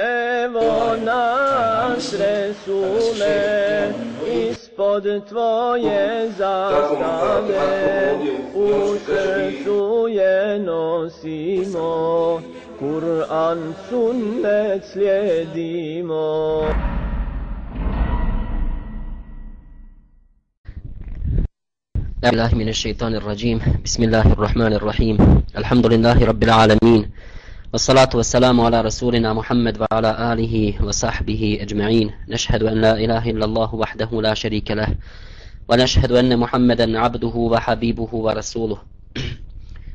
Evo nas Resule, ispod Tvoje zastave, u srcu je nosimo, Kur'an sunnet slijedimo. أعوذ بالله من الشيطان الرجيم بسم الله الرحمن الرحيم الحمد لله رب العالمين والصلاة والسلام على رسولنا محمد وعلى آله وصحبه أجمعين. نشهد أن لا إله إلا الله وحده لا شريك له ونشهد أن محمدا عبده وحبيبه ورسوله.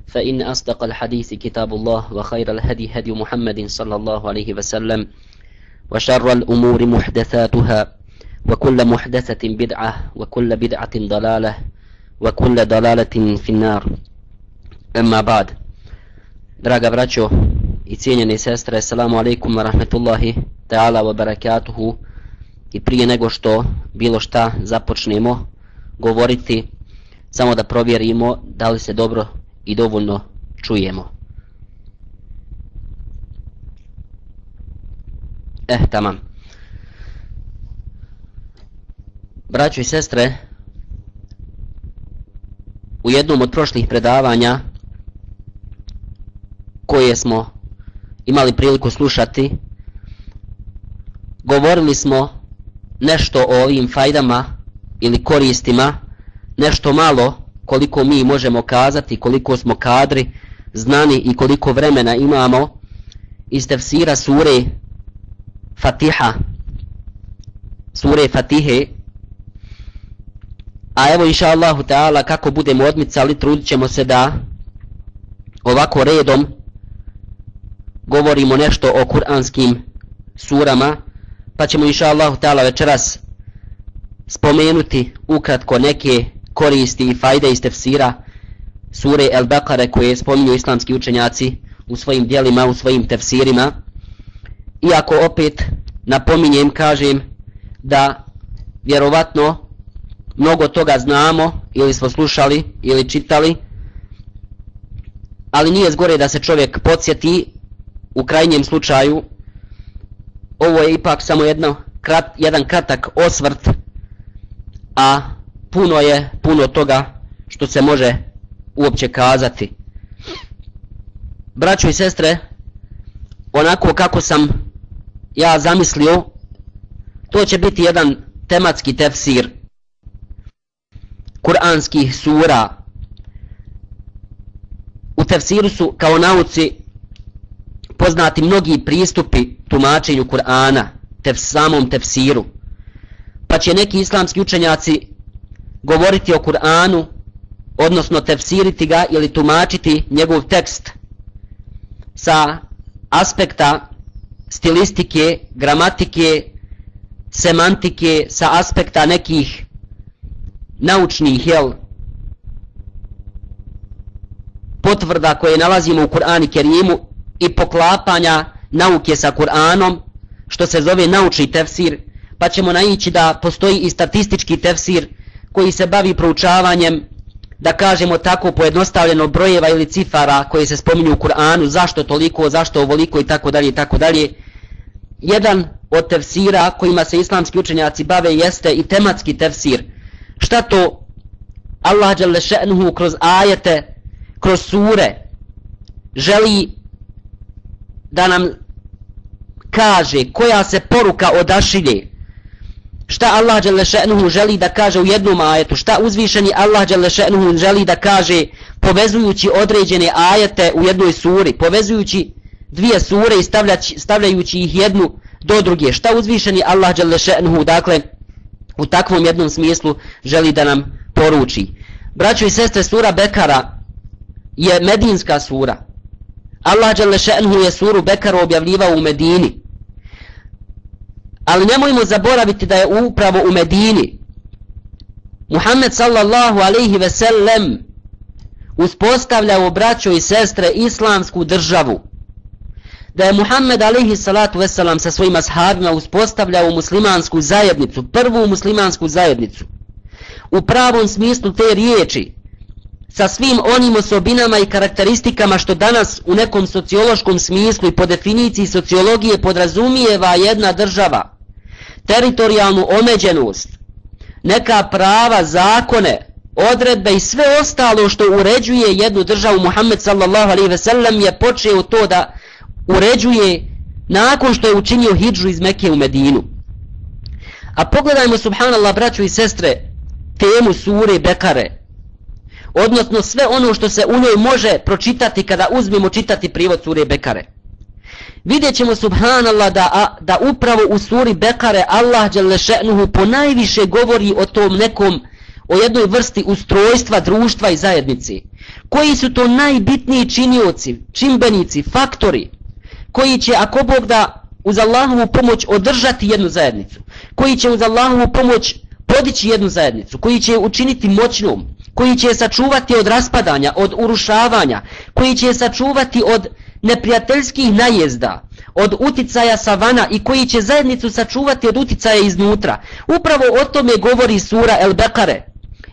فإن أصدق الحديث كتاب الله وخير الهدي هدي محمد صلى الله عليه وسلم وشر الأمور محدثاتها وكل محدثة بدعة وكل بدعة ضلالة وكل ضلالة في النار. أما بعد Draga braćo i cijenjene sestre, assalamu alaikum wa rahmetullahi ta'ala wa barakatuhu i prije nego što bilo šta započnemo govoriti, samo da provjerimo da li se dobro i dovoljno čujemo. Eh, tamam. Braćo i sestre, u jednom od prošlih predavanja koje smo imali priliku slušati govorili smo nešto o ovim fajdama ili koristima nešto malo koliko mi možemo kazati koliko smo kadri znani i koliko vremena imamo iz tefsira sure Fatiha. Sure Fatihe. A evo inša Allahu Teala kako budemo odmicali trudit ćemo se da ovako redom govorimo nešto o kuranskim surama pa ćemo inša Allahu večeras spomenuti ukratko neke koristi i fajde iz tefsira sure El Bekare koje spominju islamski učenjaci u svojim dijelima, u svojim tefsirima. Iako opet napominjem, kažem da vjerovatno mnogo toga znamo ili smo slušali ili čitali ali nije zgore da se čovjek podsjeti u krajnjem slučaju ovo je ipak samo jedno krat, jedan kratak osvrt a puno je puno toga što se može uopće kazati. Braćo i sestre onako kako sam ja zamislio to će biti jedan tematski tefsir kuranskih sura. U tefsiru su kao nauci poznati mnogi pristupi tumačenju Kur'ana tef samom tefsiru. Pa će neki islamski učenjaci govoriti o Kur'anu odnosno tefsiriti ga ili tumačiti njegov tekst sa aspekta stilistike, gramatike, semantike, sa aspekta nekih naučnih jel, potvrda koje nalazimo u Kur'ani Kerimu i poklapanja nauke sa Kur'anom, što se zove naučni tefsir, pa ćemo naići da postoji i statistički tefsir koji se bavi proučavanjem, da kažemo tako pojednostavljeno brojeva ili cifara koji se spominju u Kur'anu, zašto toliko, zašto ovoliko i tako dalje i tako dalje. Jedan od tefsira kojima se islamski učenjaci bave jeste i tematski tefsir, šta to Allah dželle kroz ajete, kroz sure želi da nam kaže koja se poruka odašilje šta Allah dželle želi da kaže u jednom ajetu šta uzvišeni Allah dželle želi da kaže povezujući određene ajete u jednoj suri povezujući dvije sure i stavljajući ih jednu do druge šta uzvišeni Allah dželle dakle u takvom jednom smislu želi da nam poruči. Braćo i sestre, sura Bekara je medinska sura. Allah Đalešenhu je suru Bekaru objavljivao u Medini. Ali nemojmo zaboraviti da je upravo u Medini Muhammed sallallahu alaihi ve sellem uspostavljao braćo i sestre islamsku državu da je Muhammed alaihi salatu veselam sa svojima sahabima uspostavljao muslimansku zajednicu, prvu muslimansku zajednicu. U pravom smislu te riječi, sa svim onim osobinama i karakteristikama što danas u nekom sociološkom smislu i po definiciji sociologije podrazumijeva jedna država, teritorijalnu omeđenost, neka prava, zakone, odredbe i sve ostalo što uređuje jednu državu. Muhammed sallallahu alaihi ve sellem je počeo to da uređuje nakon što je učinio hidžu iz Mekke u Medinu. A pogledajmo subhanallah braću i sestre temu sure Bekare odnosno sve ono što se u njoj može pročitati kada uzmemo čitati privod sure Bekare. Vidjet ćemo subhanallah da, a, da upravo u suri Bekare Allah Đelešenuhu ponajviše govori o tom nekom o jednoj vrsti ustrojstva društva i zajednici. Koji su to najbitniji činioci, čimbenici, faktori koji će ako Bog da uz Allahovu pomoć održati jednu zajednicu, koji će uz Allahovu pomoć podići jednu zajednicu, koji će učiniti moćnom, koji će sačuvati od raspadanja, od urušavanja, koji će sačuvati od neprijateljskih najezda, od uticaja savana i koji će zajednicu sačuvati od uticaja iznutra. Upravo o tome govori sura El Bekare.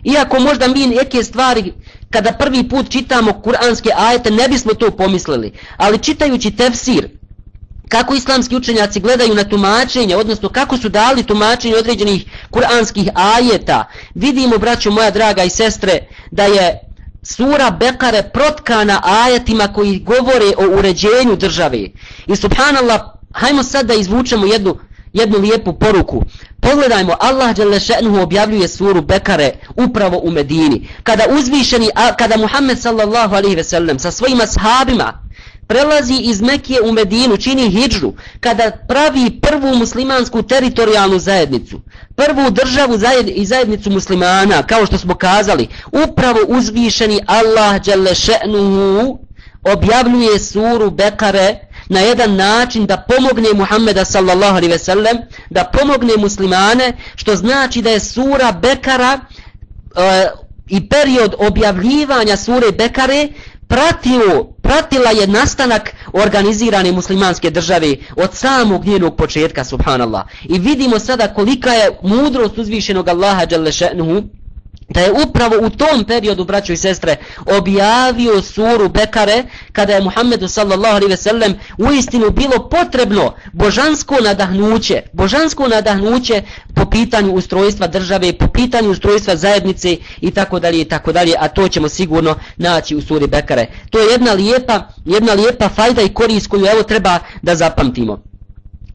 Iako možda mi neke stvari kada prvi put čitamo kuranske ajete ne bismo to pomislili, ali čitajući tefsir, kako islamski učenjaci gledaju na tumačenje, odnosno kako su dali tumačenje određenih kuranskih ajeta, vidimo, braćo moja draga i sestre, da je sura Bekare protkana ajetima koji govore o uređenju države. I subhanallah, hajmo sad da izvučemo jednu, jednu lijepu poruku. Pogledajmo, Allah Đelešenuhu objavljuje suru Bekare upravo u Medini. Kada uzvišeni, kada Muhammed sallallahu alaihi ve sellem sa svojima sahabima prelazi iz Mekije u Medinu, čini hijđru, kada pravi prvu muslimansku teritorijalnu zajednicu, prvu državu i zajednicu muslimana, kao što smo kazali, upravo uzvišeni Allah Đelešenuhu objavljuje suru Bekare na jedan način da pomogne Muhammeda sallallahu alaihi ve sellem, da pomogne muslimane, što znači da je sura Bekara e, i period objavljivanja sure Bekare pratio, pratila je nastanak organizirane muslimanske države od samog njenog početka, subhanallah. I vidimo sada kolika je mudrost uzvišenog Allaha, Đalešenuhu, da je upravo u tom periodu, braćo i sestre, objavio suru Bekare, kada je Muhammedu sallallahu alaihi ve sellem u istinu bilo potrebno božansko nadahnuće, božansko nadahnuće po pitanju ustrojstva države, po pitanju ustrojstva zajednice i tako dalje i tako dalje, a to ćemo sigurno naći u suri Bekare. To je jedna lijepa, jedna lijepa fajda i korist koju evo treba da zapamtimo.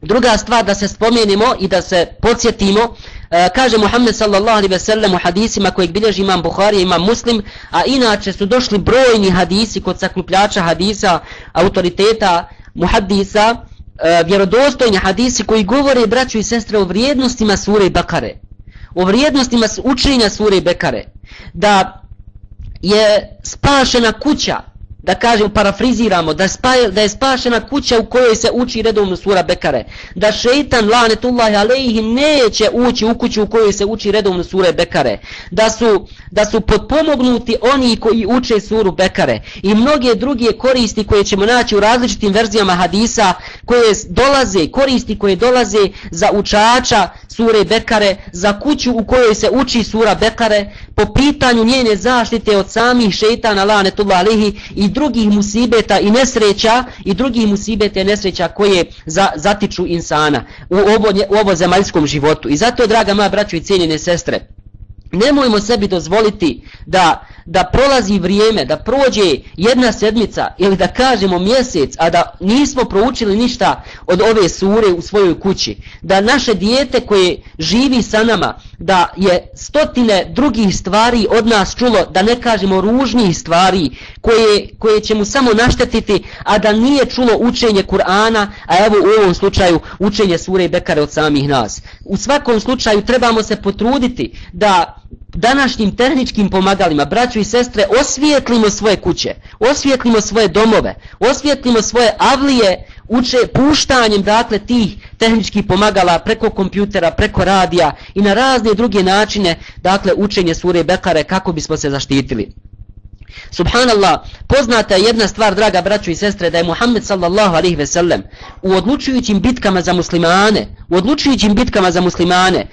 Druga stvar da se spomenimo i da se podsjetimo, e, kaže Muhammed sallallahu alaihi ve sellem u hadisima kojeg bilježi imam Buhari imam Muslim, a inače su došli brojni hadisi kod sakupljača hadisa, autoriteta, muhadisa, e, vjerodostojni hadisi koji govore, braću i sestre, o vrijednostima sure i Bakare. O vrijednostima učenja sure i Bekare. Da je spašena kuća da kažem, parafriziramo, da, spa, da je spašena kuća u kojoj se uči redovno sura Bekare, da šeitan, lanetullahi alejhi, neće ući u kuću u kojoj se uči redovno sura Bekare, da su, da su potpomognuti oni koji uče suru Bekare. I mnoge druge koristi koje ćemo naći u različitim verzijama hadisa, koje dolaze, koristi koje dolaze za učača sure Bekare, za kuću u kojoj se uči sura Bekare, po pitanju njene zaštite od samih šeitana, lanetullah alihi, i drugih musibeta i nesreća i drugih musibeta i nesreća koje za, zatiču insana u ovo, u ovo zemaljskom životu. I zato, draga moja braćo i cijenjene sestre, nemojmo sebi dozvoliti da da prolazi vrijeme, da prođe jedna sedmica ili da kažemo mjesec, a da nismo proučili ništa od ove sure u svojoj kući, da naše dijete koje živi sa nama, da je stotine drugih stvari od nas čulo, da ne kažemo ružnih stvari koje, koje će mu samo naštetiti, a da nije čulo učenje Kur'ana, a evo u ovom slučaju učenje sure i Bekare od samih nas. U svakom slučaju trebamo se potruditi da današnjim tehničkim pomagalima, braćo i sestre, osvijetlimo svoje kuće, osvijetlimo svoje domove, osvijetlimo svoje avlije, uče puštanjem dakle tih tehničkih pomagala preko kompjutera, preko radija i na razne druge načine, dakle učenje sure Bekare kako bismo se zaštitili. Subhanallah, poznata je jedna stvar, draga braćo i sestre, da je Muhammed sallallahu alaihi ve sellem u odlučujućim bitkama za muslimane, u odlučujućim bitkama za muslimane,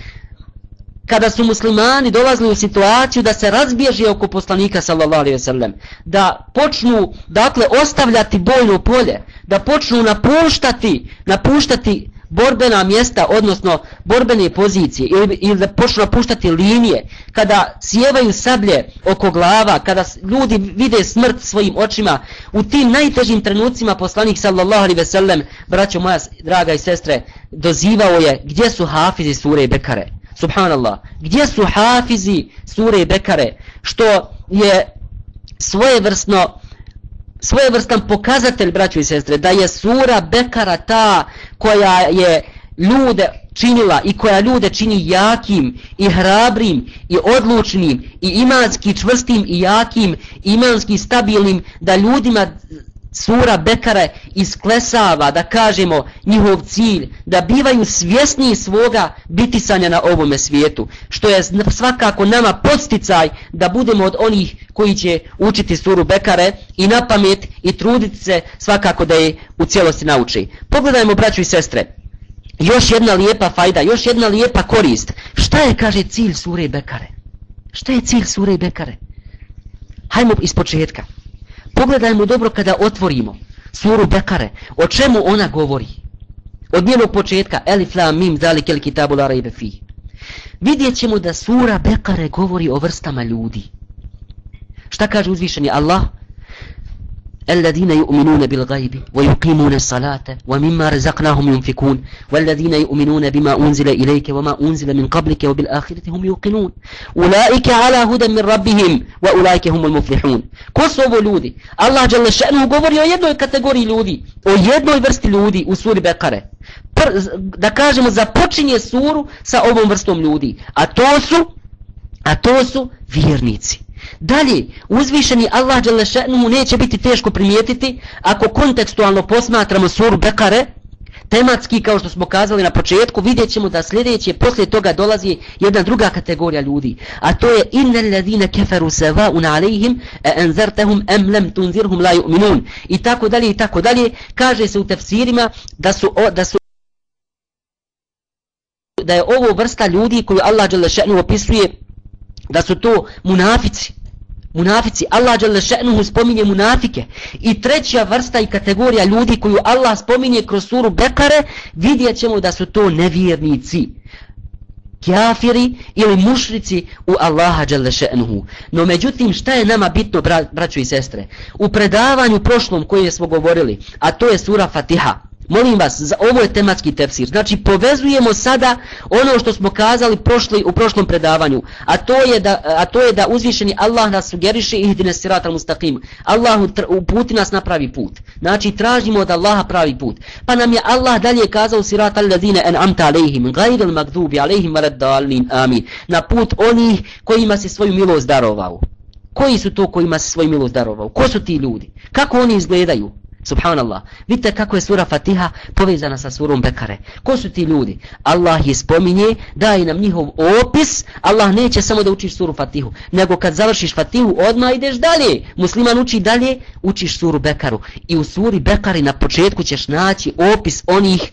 kada su muslimani dolazili u situaciju da se razbježe oko poslanika sallallahu alejhi ve sellem da počnu dakle ostavljati bojno polje da počnu napuštati napuštati borbena mjesta odnosno borbene pozicije ili, ili da počnu napuštati linije kada sjevaju sablje oko glava kada ljudi vide smrt svojim očima u tim najtežim trenucima poslanik sallallahu alejhi ve sellem braćo moja draga i sestre dozivao je gdje su hafizi sure Bekare. Subhanallah. Gdje su hafizi sure Bekare? Što je svojevrsno svojevrstan pokazatelj, braćo i sestre, da je sura Bekara ta koja je ljude činila i koja ljude čini jakim i hrabrim i odlučnim i imanski čvrstim i jakim imanski stabilnim da ljudima sura Bekare isklesava, da kažemo, njihov cilj, da bivaju svjesni svoga bitisanja na ovome svijetu, što je svakako nama posticaj da budemo od onih koji će učiti suru Bekare i na pamet i truditi se svakako da je u cijelosti nauči. Pogledajmo, braću i sestre, još jedna lijepa fajda, još jedna lijepa korist. Šta je, kaže, cilj sure Bekare? Šta je cilj sure Bekare? Hajmo iz početka. Pogledajmo dobro kada otvorimo suru Bekare, o čemu ona govori. Od njenog početka, Elif la mim zalik el kitabu la rejbe fi. Vidjet ćemo da sura Bekare govori o vrstama ljudi. Šta kaže uzvišeni Allah? الذين يؤمنون بالغيب ويقيمون الصلاة ومما رزقناهم ينفقون والذين يؤمنون بما أنزل إليك وما أنزل من قبلك وبالآخرة هم يوقنون. أولئك على هدى من ربهم وأولئك هم المفلحون. كوسو ljudi? Allah جل شأنه ljudi o jednoj vrsti ljudi u suri Bekare. Pr, da kažemo započinje suru sa ovom vrstom ljudi a to su a Dalje, uzvišeni Allah Đelešenu neće biti teško primijetiti ako kontekstualno posmatramo suru Bekare, tematski kao što smo kazali na početku, vidjet ćemo da sljedeće poslije toga dolazi jedna druga kategorija ljudi. A to je inne ladine keferu seva un alejhim e enzertehum emlem tunzirhum la yu'minun I tako dalje i tako dalje. Kaže se u tefsirima da su, da su da je ovo vrsta ljudi koju Allah Đelešenu opisuje da su to munafici. Munafici, Allah dželle še'nuhu spominje munafike. I treća vrsta i kategorija ljudi koju Allah spominje kroz suru Bekare, vidjet ćemo da su to nevjernici. Kjafiri ili mušrici u Allaha dželle še'nuhu. No međutim, šta je nama bitno, bra, braćo i sestre? U predavanju prošlom koje smo govorili, a to je sura Fatiha, Molim vas, za ovo je tematski tefsir. Znači, povezujemo sada ono što smo kazali prošli, u prošlom predavanju. A to je da, a to je da uzvišeni Allah nas sugeriše i ihdine siratal mustaqim. Allah uputi nas na pravi put. Znači, tražimo od Allaha pravi put. Pa nam je Allah dalje kazao siratal ladine en amta alejhim, gajril magdubi alejhim maradalin, amin. Na put onih kojima se svoju milost darovao. Koji su to kojima se svoju milost darovao? Ko su ti ljudi? Kako oni izgledaju? Subhanallah. Vidite kako je sura Fatiha povezana sa surom Bekare. Ko su ti ljudi? Allah je spominje, daje nam njihov opis. Allah neće samo da učiš suru Fatihu. Nego kad završiš Fatihu, odmah ideš dalje. Musliman uči dalje, učiš suru Bekaru. I u suri Bekari na početku ćeš naći opis onih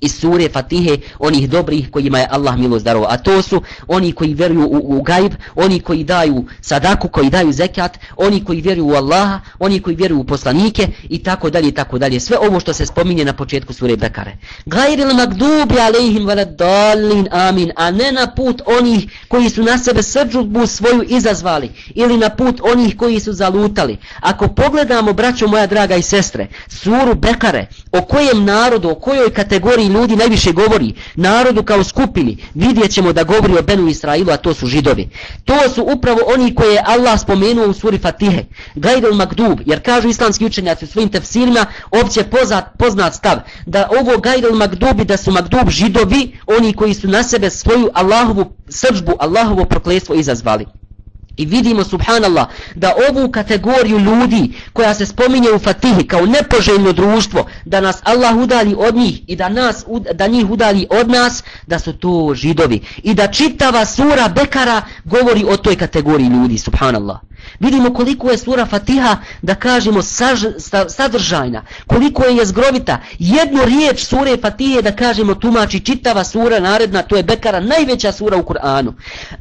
iz sure Fatihe onih dobrih kojima je Allah milost darova. A to su oni koji vjeruju u, u gajb, oni koji daju sadaku, koji daju zekat, oni koji vjeruju u Allaha, oni koji vjeruju u poslanike i tako dalje i tako dalje. Sve ovo što se spominje na početku sure Bekare. Gajril magdubi alejhim veledallin amin. A ne na put onih koji su na sebe srđutbu svoju izazvali ili na put onih koji su zalutali. Ako pogledamo, braćo moja draga i sestre, suru Bekare, o kojem narodu, o kojoj kategoriji ljudi najviše govori narodu kao skupini, vidjet ćemo da govori o Benu Israilu, a to su židovi. To su upravo oni koje je Allah spomenuo u suri Fatihe, Gajdel Magdub, jer kažu islamski učenjaci u svojim tefsirima, opće poznat, poznat stav, da ovo Gajdel Magdubi, da su Magdub židovi, oni koji su na sebe svoju Allahovu srđbu, Allahovo proklestvo izazvali. I vidimo, subhanallah, da ovu kategoriju ljudi koja se spominje u Fatihi kao nepoželjno društvo, da nas Allah udali od njih i da, nas, da njih udali od nas, da su to židovi. I da čitava sura Bekara govori o toj kategoriji ljudi, subhanallah. Vidimo koliko je sura Fatiha, da kažemo, saž, sadržajna, koliko je jezgrovita. Jednu riječ sure Fatihe, da kažemo, tumači čitava sura naredna, to je Bekara, najveća sura u Kur'anu.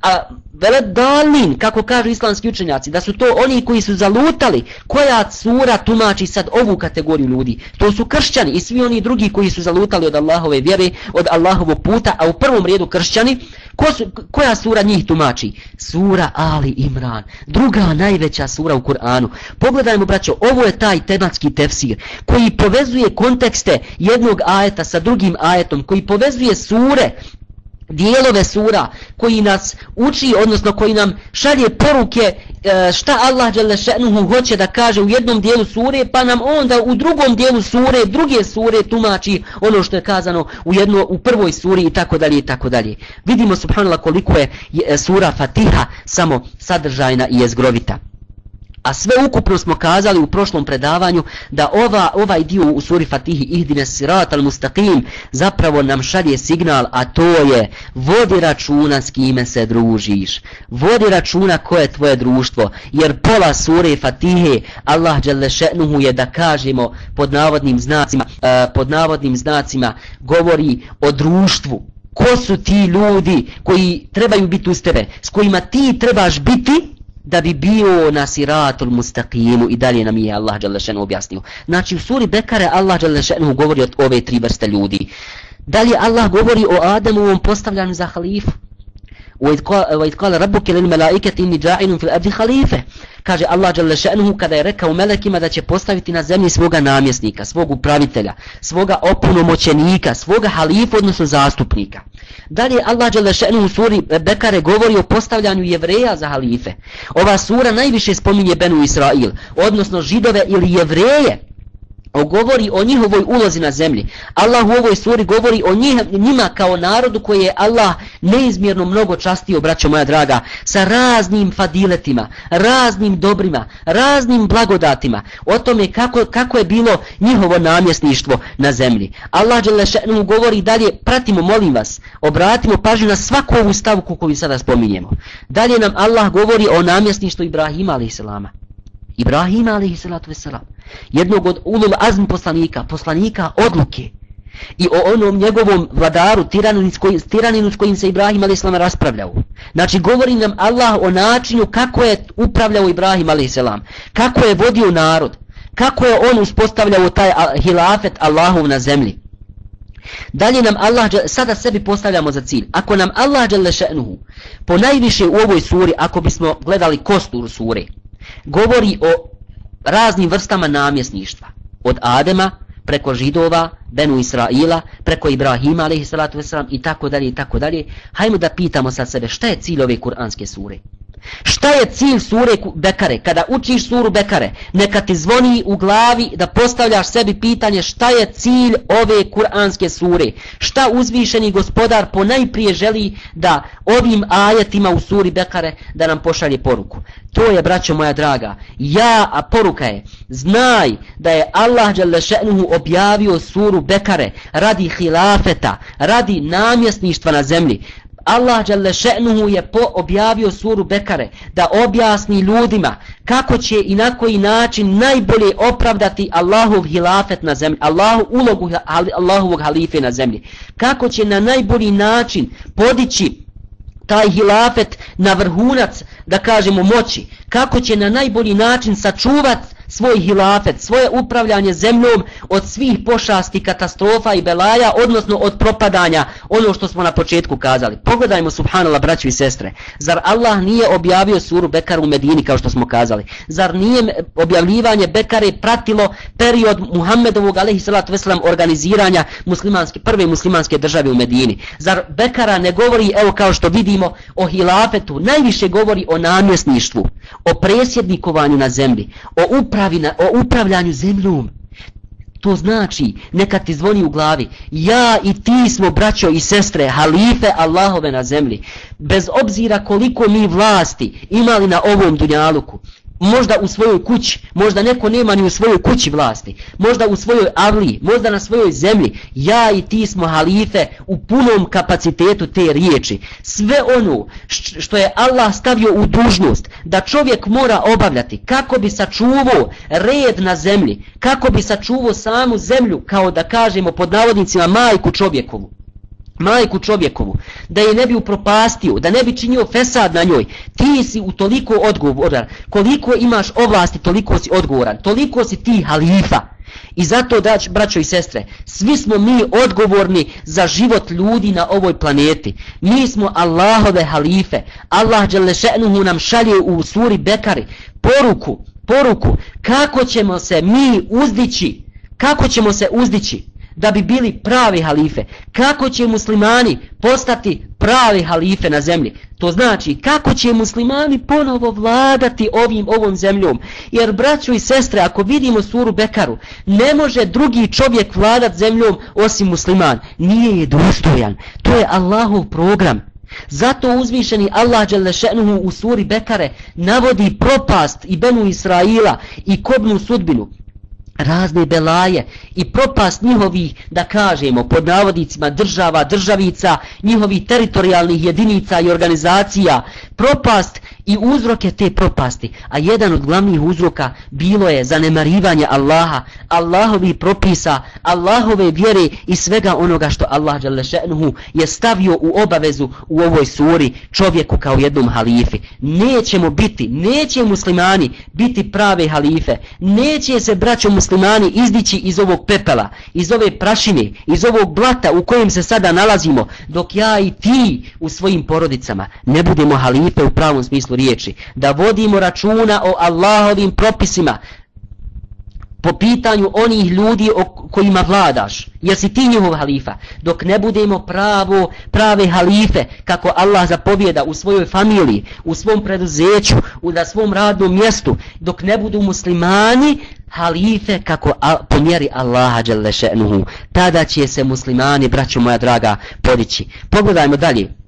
A veledalin, kako kažu islamski učenjaci, da su to oni koji su zalutali, koja sura tumači sad ovu kategoriju ljudi. To su kršćani i svi oni drugi koji su zalutali od Allahove vjere, od Allahovog puta, a u prvom redu kršćani, ko su, koja sura njih tumači? Sura Ali Imran, druga najveća sura u Kur'anu. Pogledajmo, braćo, ovo je taj tematski tefsir koji povezuje kontekste jednog ajeta sa drugim ajetom, koji povezuje sure dijelove sura koji nas uči, odnosno koji nam šalje poruke e, šta Allah Đelešenuhu hoće da kaže u jednom dijelu sure, pa nam onda u drugom dijelu sure, druge sure tumači ono što je kazano u jedno u prvoj suri i tako dalje i tako dalje. Vidimo subhanallah koliko je sura Fatiha samo sadržajna i jezgrovita. A sve ukupno smo kazali u prošlom predavanju da ova ovaj dio u suri Fatihi ihdine sirat al mustaqim zapravo nam šalje signal, a to je vodi računa s kime se družiš. Vodi računa ko je tvoje društvo, jer pola sure Fatihe Allah še'nuhu je da kažemo pod navodnim znacima, uh, pod navodnim znacima govori o društvu. Ko su ti ljudi koji trebaju biti uz tebe, s kojima ti trebaš biti, da bi bio na siratul mustaqimu i dalje nam je Allah Đalešenu objasnio. Znači u suri Bekare Allah Đalešenu govori o ove tri vrste ljudi. Dalje Allah govori o Adamovom postavljanju za halifu. وَإِذْ قَالَ رَبُّكِ لِلْمَلَائِكَةِ إِنِّي جَاعِلٌ فِي الْأَرْضِ خَلِيفَةً kaže Allah dželle šanehu kada je rekao melekima da će postaviti na zemlji svoga namjesnika, svog upravitelja, svoga opunomoćenika, svoga halifa odnosno zastupnika. Dalje Allah dželle šanehu u suri Bekare govori o postavljanju jevreja za halife. Ova sura najviše spominje Benu Israil, odnosno židove ili jevreje govori o njihovoj ulozi na zemlji. Allah u ovoj suri govori o njih, njima kao narodu koji je Allah neizmjerno mnogo častio, braćo moja draga, sa raznim fadiletima, raznim dobrima, raznim blagodatima, o tome kako, kako je bilo njihovo namjesništvo na zemlji. Allah Đelešenu govori dalje, pratimo, molim vas, obratimo pažnju na svaku ovu stavku koju sada spominjemo. Dalje nam Allah govori o namjesništvu Ibrahima, alaihissalama. Ibrahim alaihissalatu salatu jednog od ulul azm poslanika, poslanika odluke, i o onom njegovom vladaru, tiraninu s kojim, tiraninu s kojim se Ibrahim a.s. raspravljao. Znači, govori nam Allah o načinu kako je upravljao Ibrahim a.s., kako je vodio narod, kako je on uspostavljao taj hilafet Allahov na zemlji. Dalje nam Allah, sada sebi postavljamo za cilj. Ako nam Allah dželešenuhu, po najviše u ovoj suri, ako bismo gledali kostur sure, govori o raznim vrstama namjesništva. Od Adema preko židova, Benu Israila, preko Ibrahima alaihi salatu wasalam i tako dalje i tako dalje. Hajmo da pitamo sad sebe šta je cilj ove kuranske sure. Šta je cilj sure Bekare? Kada učiš suru Bekare, neka ti zvoni u glavi da postavljaš sebi pitanje šta je cilj ove kuranske sure. Šta uzvišeni gospodar po najprije želi da ovim ajetima u suri Bekare da nam pošalje poruku. To je, braćo moja draga, ja, a poruka je, znaj da je Allah Đalešenuhu objavio suru Bekare radi hilafeta, radi namjesništva na zemlji, Allah dželle je po objavio suru Bekare da objasni ljudima kako će i na koji način najbolje opravdati Allahov hilafet na zemlji, Allahu ulogu Allahovog halife na zemlji. Kako će na najbolji način podići taj hilafet na vrhunac, da kažemo, moći. Kako će na najbolji način sačuvati svoj hilafet, svoje upravljanje zemljom od svih pošasti, katastrofa i belaja, odnosno od propadanja, ono što smo na početku kazali. Pogledajmo, subhanallah, braću i sestre, zar Allah nije objavio suru Bekara u Medini, kao što smo kazali? Zar nije objavljivanje Bekare pratilo period Muhammedovog, alejselatu salatu veselam, organiziranja muslimanske, prve muslimanske države u Medini? Zar Bekara ne govori, evo kao što vidimo, o hilafetu, najviše govori o namjesništvu, o presjednikovanju na zemlji, o upravi na, o upravljanju zemljom. To znači, neka ti zvoni u glavi, ja i ti smo braćo i sestre, halife Allahove na zemlji. Bez obzira koliko mi vlasti imali na ovom dunjaluku, možda u svojoj kući, možda neko nema ni u svojoj kući vlasti, možda u svojoj avliji, možda na svojoj zemlji, ja i ti smo halife u punom kapacitetu te riječi. Sve ono što je Allah stavio u dužnost da čovjek mora obavljati kako bi sačuvao red na zemlji, kako bi sačuvao samu zemlju kao da kažemo pod navodnicima majku čovjekovu majku čovjekovu, da je ne bi upropastio, da ne bi činio fesad na njoj, ti si u toliko odgovoran, koliko imaš ovlasti, toliko si odgovoran, toliko si ti halifa. I zato, dać, braćo i sestre, svi smo mi odgovorni za život ljudi na ovoj planeti. Mi smo Allahove halife. Allah Đelešenuhu nam šalje u suri Bekari poruku, poruku kako ćemo se mi uzdići, kako ćemo se uzdići da bi bili pravi halife. Kako će muslimani postati pravi halife na zemlji? To znači kako će muslimani ponovo vladati ovim ovom zemljom? Jer braćo i sestre, ako vidimo suru Bekaru, ne može drugi čovjek vladat zemljom osim musliman. Nije je dostojan. To je Allahov program. Zato uzvišeni Allah Đelešenuhu u suri Bekare navodi propast i Benu Israila i kobnu sudbinu razne belaje i propast njihovih, da kažemo, pod navodicima država, državica, njihovih teritorijalnih jedinica i organizacija, propast i uzroke te propasti. A jedan od glavnih uzroka bilo je zanemarivanje Allaha, Allahovi propisa, Allahove vjere i svega onoga što Allah je stavio u obavezu u ovoj suri čovjeku kao jednom halifi. Nećemo biti, neće muslimani biti prave halife, neće se braćo muslimani izdići iz ovog pepela, iz ove prašine, iz ovog blata u kojem se sada nalazimo, dok ja i ti u svojim porodicama ne budemo halife u pravom smislu riječi, da vodimo računa o Allahovim propisima, po pitanju onih ljudi o kojima vladaš, jer si ti njihov halifa, dok ne budemo pravo, prave halife, kako Allah zapovjeda u svojoj familiji, u svom preduzeću, u na svom radnom mjestu, dok ne budu muslimani halife kako po mjeri Allaha še'nuhu, tada će se muslimani, braćo moja draga, podići. Pogledajmo dalje.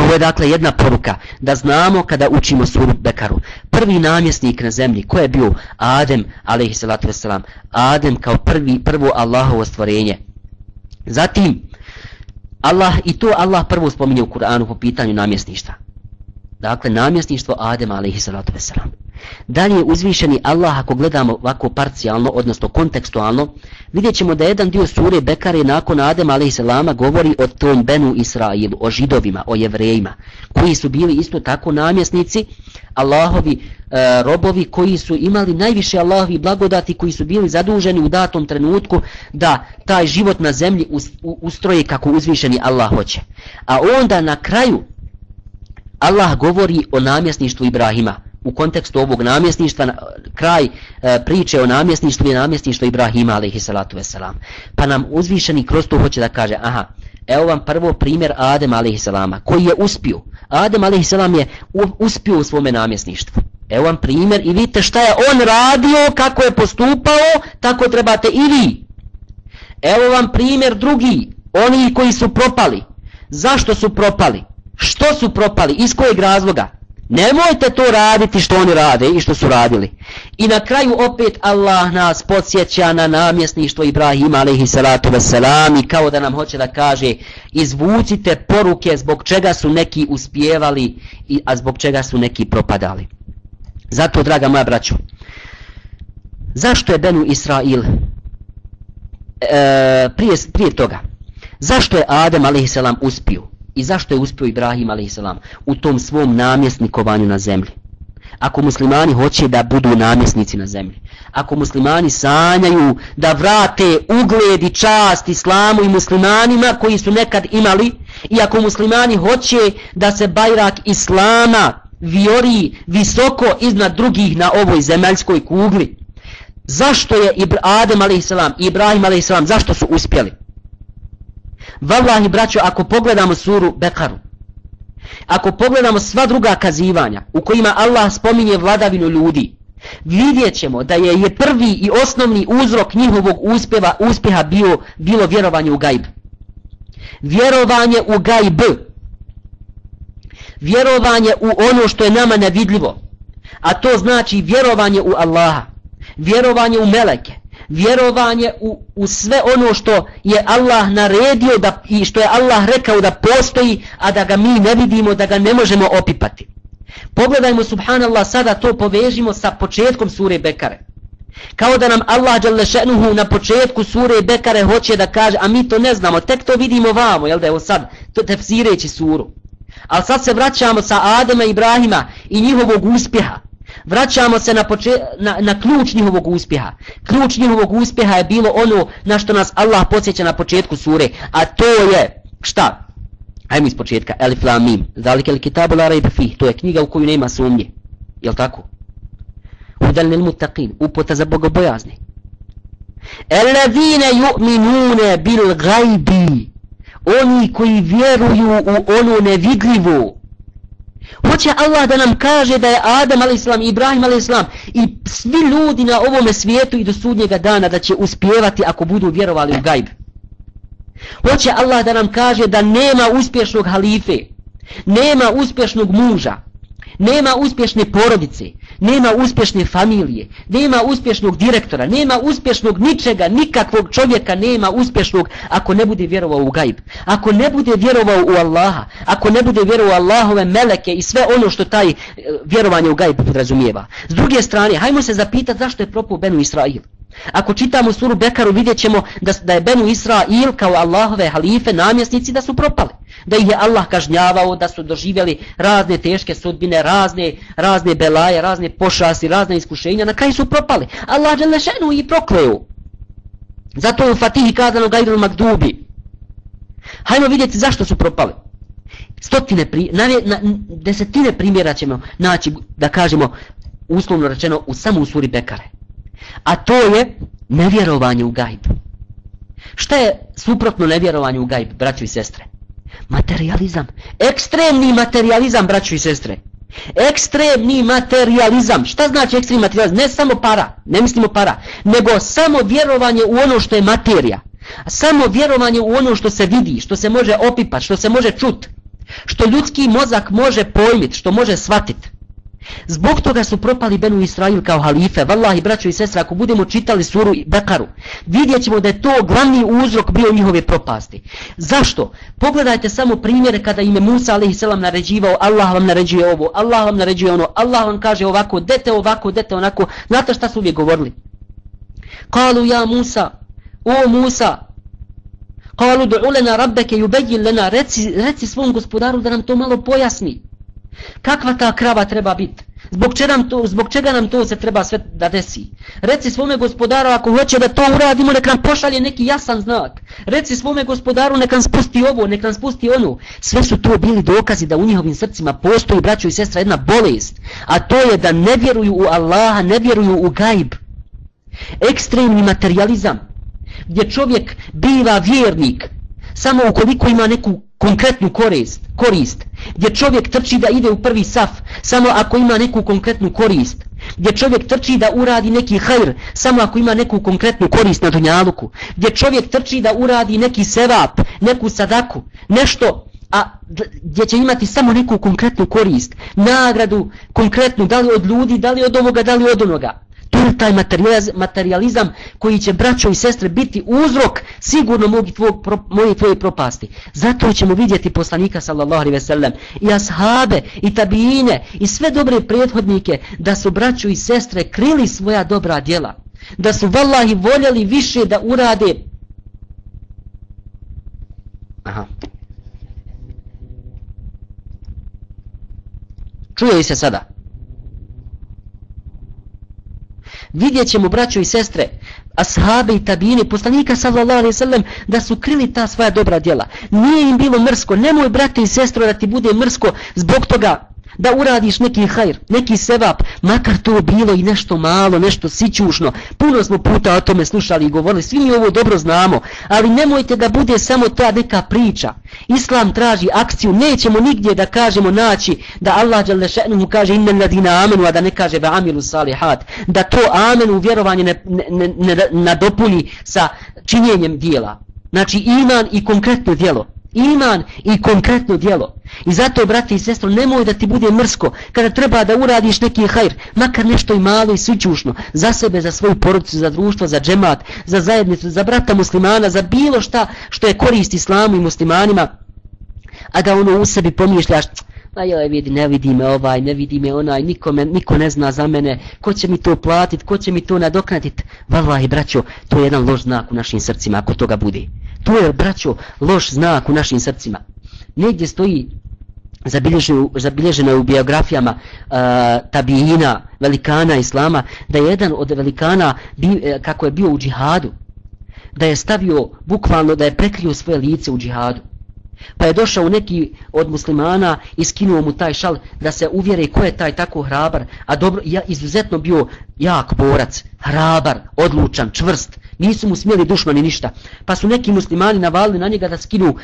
Ovo je dakle jedna poruka da znamo kada učimo suru Bekaru. Prvi namjesnik na zemlji, ko je bio Adem, alaihissalatu wasalam, Adem kao prvi, prvo Allahovo stvorenje. Zatim, Allah, i to Allah prvo spominje u Kur'anu po pitanju namjesništva. Dakle, namjesništvo Adem, alaihissalatu veselam. Dalje uzvišeni Allah, ako gledamo ovako parcijalno, odnosno kontekstualno, vidjet ćemo da jedan dio sure Bekare nakon Adem a.s. govori o tom Benu Israilu, o židovima, o jevrejima, koji su bili isto tako namjesnici, Allahovi e, robovi koji su imali najviše Allahovi blagodati, koji su bili zaduženi u datom trenutku da taj život na zemlji ustroji kako uzvišeni Allah hoće. A onda na kraju Allah govori o namjesništvu Ibrahima, u kontekstu ovog namjesništva, kraj e, priče o namjesništvu je namjesništvo Ibrahima alaihi salatu wasalam. Pa nam uzvišeni kroz to hoće da kaže, aha, evo vam prvo primjer Adem alaihi salama, koji je uspio. Adem alaihi salam je uspio u svome namjesništvu. Evo vam primjer i vidite šta je on radio, kako je postupao, tako trebate i vi. Evo vam primjer drugi, oni koji su propali. Zašto su propali? Što su propali? Iz kojeg razloga? Nemojte to raditi što oni rade i što su radili. I na kraju opet Allah nas podsjeća na namjesništvo Ibrahima alaihi salatu wasalam i kao da nam hoće da kaže izvucite poruke zbog čega su neki uspjevali a zbog čega su neki propadali. Zato, draga moja braćo, zašto je Benu Israil e, prije, prije toga? Zašto je Adem alaihi salam uspio? I zašto je uspio Ibrahim a.s. u tom svom namjesnikovanju na zemlji? Ako muslimani hoće da budu namjesnici na zemlji, ako muslimani sanjaju da vrate ugled i čast islamu i muslimanima koji su nekad imali, i ako muslimani hoće da se bajrak islama viori visoko iznad drugih na ovoj zemaljskoj kugli, zašto je Adem a.s. i Ibrahim a.s. zašto su uspjeli? Vallahi, braćo, ako pogledamo suru Bekaru, ako pogledamo sva druga kazivanja u kojima Allah spominje vladavinu ljudi, vidjet ćemo da je, je prvi i osnovni uzrok njihovog uspjeva, uspjeha bio, bilo vjerovanje u gajb. Vjerovanje u gajb. Vjerovanje u ono što je nama nevidljivo. A to znači vjerovanje u Allaha, vjerovanje u meleke, vjerovanje u, u sve ono što je Allah naredio da, i što je Allah rekao da postoji, a da ga mi ne vidimo, da ga ne možemo opipati. Pogledajmo, subhanallah, sada to povežimo sa početkom sure Bekare. Kao da nam Allah Đalešenuhu na početku sure Bekare hoće da kaže, a mi to ne znamo, tek to vidimo vamo, jel da evo sad, to tefsireći suru. Ali sad se vraćamo sa Adema i Ibrahima i njihovog uspjeha. Vraćamo se na, poče, na, na ključ njihovog uspjeha. Ključ njihovog uspjeha je bilo ono na što nas Allah podsjeća na početku sure. A to je, šta? Hajmo iz početka. Elif la mim. Zalike li kitabu la rejbe fih. To je knjiga u koju nema sumnje. Jel tako? Hudan lil mutaqin. Upota za bogobojazni. Elazine ju'minune bil gajbi. Oni koji vjeruju u ono nevidljivo. Hoće Allah da nam kaže da je Adam a.s. Ibrahim a.s. i svi ljudi na ovome svijetu i do sudnjega dana da će uspjevati ako budu vjerovali u gajb. Hoće Allah da nam kaže da nema uspješnog halife, nema uspješnog muža, nema uspješne porodice, nema uspješne familije, nema uspješnog direktora, nema uspješnog ničega, nikakvog čovjeka nema uspješnog ako ne bude vjerovao u gajb. Ako ne bude vjerovao u Allaha, ako ne bude vjerovao u Allahove meleke i sve ono što taj e, vjerovanje u gajb podrazumijeva. S druge strane, hajmo se zapitati zašto je propao Benu Israil. Ako čitamo suru Bekaru vidjet ćemo da, da je Benu Israil kao Allahove halife namjesnici da su propali. Da ih je Allah kažnjavao, da su doživjeli razne teške sudbine, razne, razne belaje, razne pošasti, razne iskušenja. Na kraju su propali. Allah je lešenu i prokleo. Zato je u Fatihi kazano Gajdel Magdubi. Hajmo vidjeti zašto su propali. Stotine, pri, na, na, desetine primjera ćemo naći, da kažemo, uslovno rečeno, u samo u suri Bekare. A to je nevjerovanje u gajb. Šta je suprotno nevjerovanju u gajb, braćo i sestre? Materializam. Ekstremni materializam, braćo i sestre. Ekstremni materializam. Šta znači ekstremni materializam? Ne samo para, ne mislimo para, nego samo vjerovanje u ono što je materija. Samo vjerovanje u ono što se vidi, što se može opipati, što se može čut. Što ljudski mozak može pojmiti, što može shvatiti. Zbog toga su propali Benu Israil kao halife. Wallahi, braćo i sestra, ako budemo čitali suru Bekaru, vidjet ćemo da je to glavni uzrok bio njihove propasti. Zašto? Pogledajte samo primjere kada im je Musa a.s. naređivao, Allah vam naređuje ovo, Allah vam naređuje ono, Allah vam kaže ovako, dete ovako, dete onako. Znate šta su uvijek govorili? Kalu ja Musa, o Musa, Kalu du'ulena rabbeke yubayyin lana reci, reci svom gospodaru da nam to malo pojasni. Kakva ta krava treba biti? Zbog čega, nam to, zbog čega nam to se treba sve da desi? Reci svome gospodaru ako hoće da to uradimo, nek nam pošalje neki jasan znak. Reci svome gospodaru nek nam spusti ovo, nek nam spusti ono. Sve su to bili dokazi da u njihovim srcima postoji, braćo i sestra, jedna bolest. A to je da ne vjeruju u Allaha, ne vjeruju u gajb. Ekstremni materializam, gdje čovjek biva vjernik, samo ukoliko ima neku konkretnu korist, korist, gdje čovjek trči da ide u prvi saf, samo ako ima neku konkretnu korist, gdje čovjek trči da uradi neki hajr, samo ako ima neku konkretnu korist na dunjaluku, gdje čovjek trči da uradi neki sevap, neku sadaku, nešto, a gdje će imati samo neku konkretnu korist, nagradu konkretnu, da li od ljudi, da li od ovoga, da li od onoga. To je taj materializam koji će braćo i sestre biti uzrok sigurno mogi tvoj, pro, moji tvoje propasti. Zato ćemo vidjeti poslanika sallallahu alaihi ve sellem i ashabe i tabijine i sve dobre prethodnike da su braćo i sestre krili svoja dobra djela. Da su vallahi voljeli više da urade Aha. Čuje li se sada? Vidjet ćemo braćo i sestre, ashabe i tabine, poslanika sallallahu alaihi sallam, da su krili ta svoja dobra djela. Nije im bilo mrsko, nemoj brate i sestro da ti bude mrsko zbog toga da uradiš neki hajr, neki sevap, makar to bilo i nešto malo, nešto sićušno. Puno smo puta o tome slušali i govorili, svi mi ovo dobro znamo, ali nemojte da bude samo ta neka priča. Islam traži akciju, nećemo nigdje da kažemo naći da Allah mu kaže inna ladina amenu, a da ne kaže ve amilu salihat, da to amenu vjerovanje ne, ne, ne, ne nadopuni sa činjenjem dijela. Znači iman i konkretno djelo. Iman i konkretno djelo. I zato, brati i sestro, nemoj da ti bude mrsko kada treba da uradiš neki hajr, makar nešto i malo i svićušno, za sebe, za svoju porodicu, za društvo, za džemat, za zajednicu, za brata muslimana, za bilo šta što je korist islamu i muslimanima, a da ono u sebi pomišljaš, a joj vidi, ne vidi me ovaj, ne vidi me onaj, niko, me, niko ne zna za mene, ko će mi to platit, ko će mi to nadoknatit. Valahi, braćo, to je jedan loš znak u našim srcima, ako toga bude. To je, braćo, loš znak u našim srcima. Negdje stoji zabilježeno, zabilježeno u biografijama uh, tabijina, velikana islama, da je jedan od velikana, bi, e, kako je bio u džihadu, da je stavio, bukvalno, da je prekrio svoje lice u džihadu. Pa je došao neki od muslimana i skinuo mu taj šal da se uvjere ko je taj tako hrabar, a dobro, ja izuzetno bio jak borac, hrabar, odlučan, čvrst, nisu mu smjeli dušmani ništa. Pa su neki muslimani navalili na njega da skinu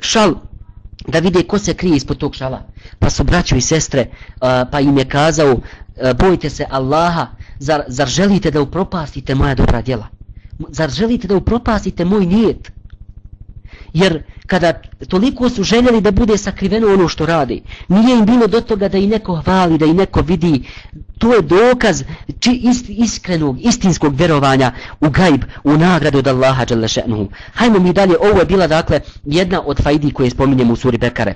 šal da vide ko se krije ispod tog šala. Pa su braćo i sestre, pa im je kazao, bojite se Allaha, zar, zar želite da upropastite moja dobra djela? Zar želite da upropastite moj nijet? Jer kada toliko su željeli da bude sakriveno ono što radi, nije im bilo do toga da i neko hvali, da i neko vidi. To je dokaz či ist, iskrenog, istinskog verovanja u gajb, u nagradu od Allaha Đalešenuhu. Hajmo mi dalje, ovo je bila dakle jedna od fajdi koje spominjemo u suri Bekare.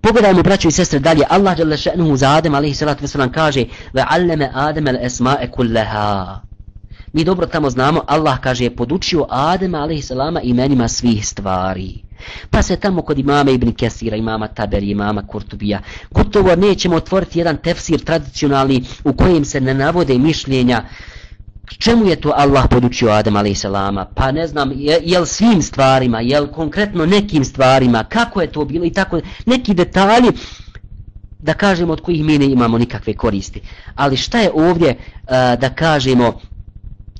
Pogledajmo braćo i sestre dalje, Allah Đalešenuhu za Adem alaihi salatu wasalam kaže Ve alleme Adem al esma'e kullaha. Mi dobro tamo znamo, Allah kaže je podučio Adema a.s. imenima svih stvari. Pa se tamo kod imama Ibn Kesira, imama Taberi, imama Kurtubija, gotovo nećemo otvoriti jedan tefsir tradicionalni u kojem se ne navode mišljenja čemu je to Allah podučio Adem a.s. Pa ne znam, je, je svim stvarima, jel konkretno nekim stvarima, kako je to bilo i tako, neki detalji da kažemo od kojih mi ne imamo nikakve koristi. Ali šta je ovdje uh, da kažemo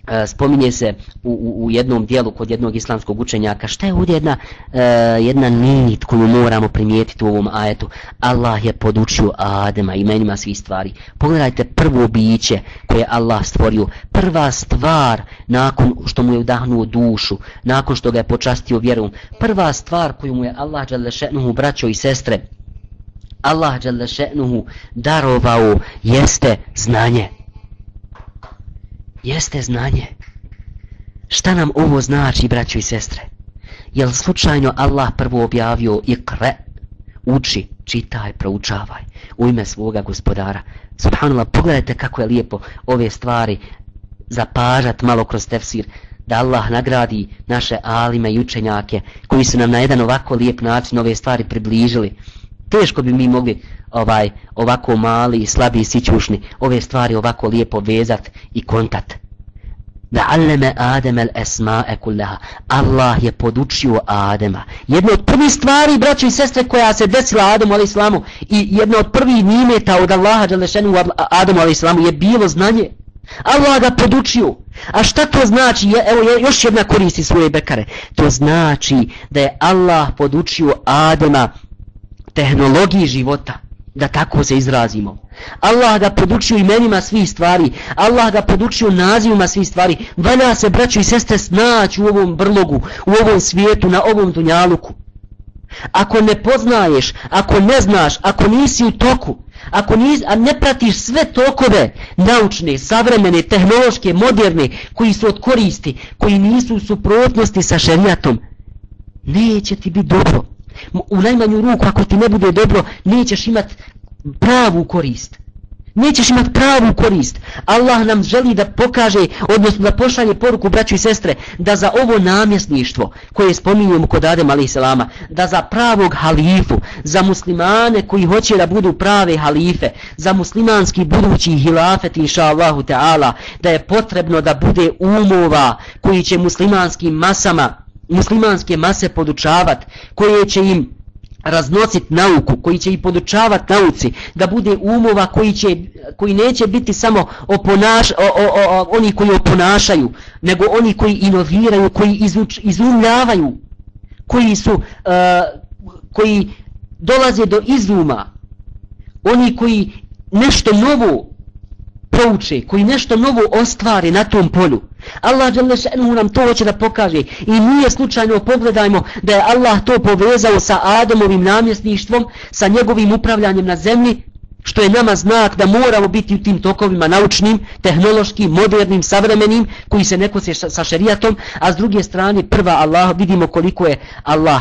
E, spominje se u, u, u jednom dijelu kod jednog islamskog učenjaka. Šta je ovdje jedna, e, jedna nit koju moramo primijetiti u ovom ajetu? Allah je podučio Adema imenima svih stvari. Pogledajte prvo biće koje Allah stvorio. Prva stvar nakon što mu je udahnuo dušu nakon što ga je počastio vjerom. Prva stvar koju mu je Allah Đalešenuhu braćo i sestre Allah Đalešenuhu darovao jeste znanje jeste znanje. Šta nam ovo znači, braćo i sestre? Jel slučajno Allah prvo objavio ikre, uči, čitaj, proučavaj u ime svoga gospodara. Subhanallah, pogledajte kako je lijepo ove stvari zapažat malo kroz tefsir, da Allah nagradi naše alime i učenjake koji su nam na jedan ovako lijep način ove stvari približili. Teško bi mi mogli ovaj ovako mali i slabi i sićušni ove stvari ovako lijepo vezat i kontat. Da alleme Adem el esma'e kullaha. Allah je podučio Adema. Jedna od prvih stvari, braćo i sestre, koja se desila Ademu alaih islamu i jedna od prvih nimeta od Allaha Đalešenu Ademu alaih islamu je bilo znanje. Allah ga podučio. A šta to znači? Evo još jedna koristi svoje bekare. To znači da je Allah podučio Adema tehnologiji života da tako se izrazimo. Allah ga podučio imenima svih stvari, Allah ga podučio nazivima svih stvari, valja se braćo i sestre snaći u ovom brlogu, u ovom svijetu, na ovom dunjaluku. Ako ne poznaješ, ako ne znaš, ako nisi u toku, ako nis, a ne pratiš sve tokove naučne, savremene, tehnološke, moderne, koji su od koristi, koji nisu u suprotnosti sa šerijatom, neće ti biti dobro u najmanju ruku ako ti ne bude dobro nećeš imat pravu korist nećeš imat pravu korist Allah nam želi da pokaže odnosno da pošalje poruku braću i sestre da za ovo namjesništvo koje spominjemo kod Adem a.s. salama da za pravog halifu za muslimane koji hoće da budu prave halife za muslimanski budući hilafet inša Allahu Teala da je potrebno da bude umova koji će muslimanskim masama muslimanske mase podučavat, koje će im raznosit nauku, koji će ih podučavat nauci, da bude umova koji, će, koji neće biti samo oponaš, o, o, o, o, oni koji oponašaju, nego oni koji inoviraju, koji izuč, izumljavaju, koji su, uh, koji dolaze do izuma, oni koji nešto novo prouče, koji nešto novo ostvari na tom polju, Allah Đelešenu nam to hoće da pokaže. I nije slučajno, pogledajmo da je Allah to povezao sa Adamovim namjesništvom, sa njegovim upravljanjem na zemlji, što je nama znak da moramo biti u tim tokovima naučnim, tehnološkim, modernim, savremenim, koji se neko se sa šerijatom, a s druge strane prva Allah, vidimo koliko je Allah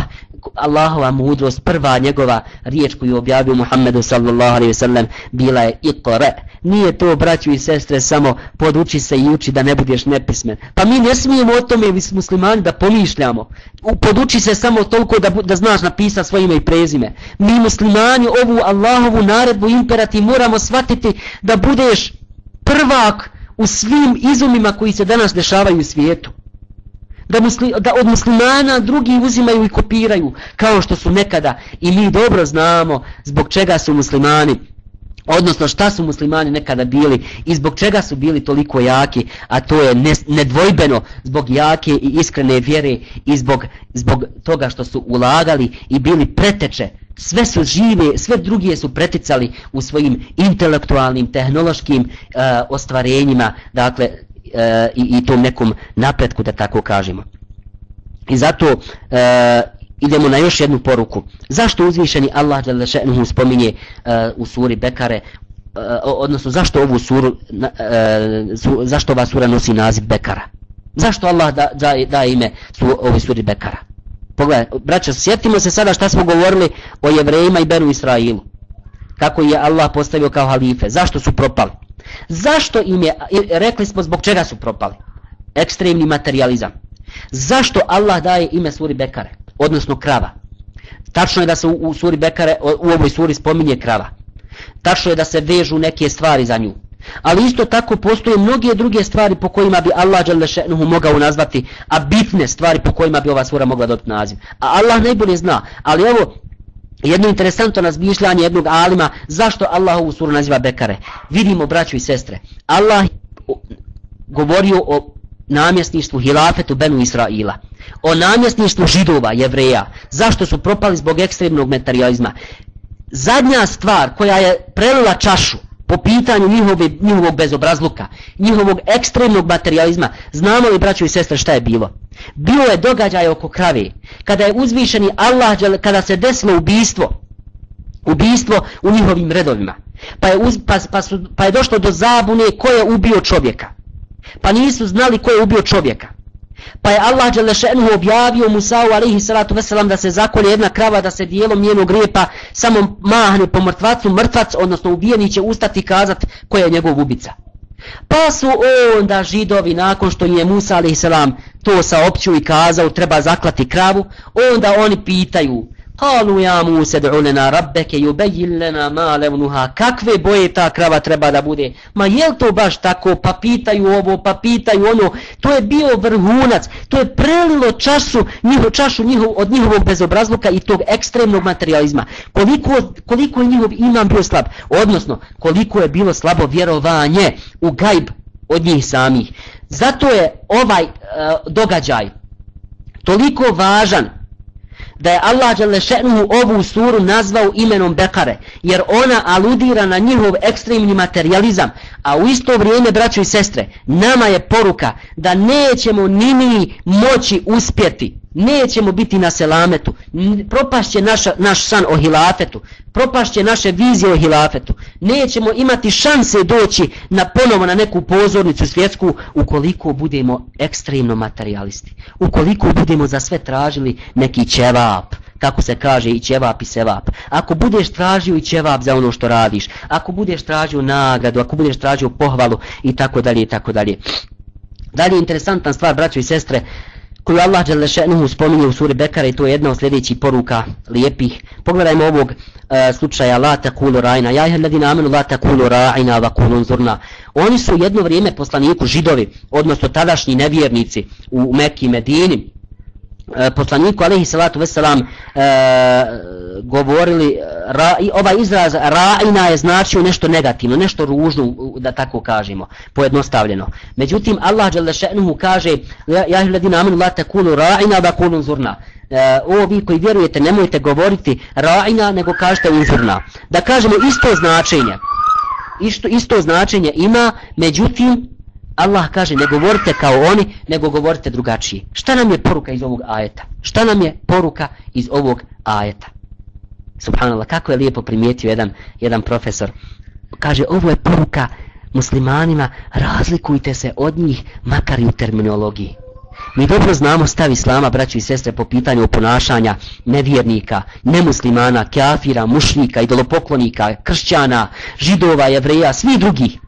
Allahova mudrost, prva njegova riječ koju objavio Muhammedu sallallahu alaihi wasallam bila je iqra. Nije to, braću i sestre, samo poduči se i uči da ne budeš nepismen. Pa mi ne smijemo o tome, vi muslimani, da pomišljamo. Poduči se samo toliko da, da znaš napisa svoje ime i prezime. Mi muslimani ovu Allahovu naredbu imperativ moramo shvatiti da budeš prvak u svim izumima koji se danas dešavaju u svijetu da, musli, da od muslimana drugi uzimaju i kopiraju kao što su nekada. I mi dobro znamo zbog čega su muslimani odnosno šta su muslimani nekada bili i zbog čega su bili toliko jaki a to je nedvojbeno zbog jake i iskrene vjere i zbog, zbog toga što su ulagali i bili preteče. Sve su žive, sve drugi su preticali u svojim intelektualnim, tehnološkim uh, ostvarenjima, dakle e, i, i tom nekom napretku da tako kažemo. I zato e, idemo na još jednu poruku. Zašto uzvišeni Allah Đelešenuhu spominje e, u suri Bekare, e, odnosno zašto ovu suru, e, su, zašto ova sura nosi naziv Bekara? Zašto Allah da, da, da ime su, ovoj suri Bekara? Pogledaj, braća, sjetimo se sada šta smo govorili o jevrejima i Benu Israilu. Kako je Allah postavio kao halife. Zašto su propali? Zašto im je, e, rekli smo zbog čega su propali? Ekstremni materializam. Zašto Allah daje ime suri Bekare? Odnosno krava. Tačno je da se u, u suri Bekare, u ovoj suri spominje krava. Tačno je da se vežu neke stvari za nju. Ali isto tako postoje mnoge druge stvari po kojima bi Allah Đalešenuhu mogao nazvati, a bitne stvari po kojima bi ova sura mogla dobiti naziv. A Allah najbolje zna. Ali evo, jedno interesantno razmišljanje jednog alima zašto Allah ovu suru naziva Bekare. Vidimo braću i sestre. Allah govorio o namjesništvu hilafetu Benu Israila. O namjesništvu židova, jevreja. Zašto su propali zbog ekstremnog materializma. Zadnja stvar koja je prelila čašu po pitanju njihove, njihovog bezobrazluka, njihovog ekstremnog materializma, znamo li braćo i sestre šta je bilo? Bilo je događaj oko krave, kada je uzvišeni Allah, kada se desilo ubijstvo, ubijstvo u njihovim redovima, pa je, uz, pa, pa, su, pa je došlo do zabune ko je ubio čovjeka, pa nisu znali ko je ubio čovjeka. Pa je Allah Đelešenu objavio Musa'u alaihi salatu veselam da se zakolje jedna krava da se dijelom njenog grijepa samo mahne po mrtvacu, mrtvac, odnosno ubijeni će ustati kazat ko je njegov ubica. Pa su onda židovi nakon što je Musa a.s. to saopćio i kazao treba zaklati kravu, onda oni pitaju Kalu ja Musa du'ulena rabbeke yubayyin lana ma lawnuha kakve boje ta krava treba da bude? Ma jel to baš tako? Pa pitaju ovo pa pitaju ono. To je bio vrhunac to je prelilo času njihov čašu njihov od njihovog bezobrazluka i tog ekstremnog materializma. Koliko koliko je njihov imam bio slab? Odnosno koliko je bilo slabo vjerovanje u gajb od njih samih. Zato je ovaj uh, događaj toliko važan da je Allah Đelešenuhu ovu suru nazvao imenom Bekare, jer ona aludira na njihov ekstremni materializam, a u isto vrijeme, braćo i sestre, nama je poruka da nećemo ni mi moći uspjeti nećemo biti na selametu, propašće naša, naš san o hilafetu, propašće naše vizije o hilafetu, nećemo imati šanse doći na ponovo na neku pozornicu svjetsku ukoliko budemo ekstremno materialisti, ukoliko budemo za sve tražili neki ćevap, kako se kaže i ćevap i sevap. Ako budeš tražio i ćevap za ono što radiš, ako budeš tražio nagradu, ako budeš tražio pohvalu i tako dalje i tako dalje. Dalje interesantna stvar, braćo i sestre, koju Allah Đelešenuhu spominje u suri Bekara i to je jedna od sljedećih poruka lijepih. Pogledajmo ovog uh, slučaja La takulu rajna. Ja je ladina amenu la takulu rajna va kulun zurna. Oni su jedno vrijeme poslaniku židovi, odnosno tadašnji nevjernici u Mekki Medini, E, poslaniku alejhi salatu vesselam e, govorili ra, ovaj izraz ra'ina je značio nešto negativno nešto ružno da tako kažemo pojednostavljeno. Međutim Allah dželle šanehu kaže ja ljudi amanu la takunu ra'ina wa kunu zurna. E, o vi koji vjerujete nemojte govoriti ra'ina nego kažete uzurna. Da kažemo isto značenje. Isto isto značenje ima međutim Allah kaže ne govorite kao oni, nego govorite drugačije. Šta nam je poruka iz ovog ajeta? Šta nam je poruka iz ovog ajeta? Subhanallah, kako je lijepo primijetio jedan, jedan profesor. Kaže, ovo je poruka muslimanima, razlikujte se od njih, makar i u terminologiji. Mi dobro znamo stav islama, braći i sestre, po pitanju ponašanja nevjernika, nemuslimana, kafira, mušnika, idolopoklonika, kršćana, židova, jevreja, svi drugih.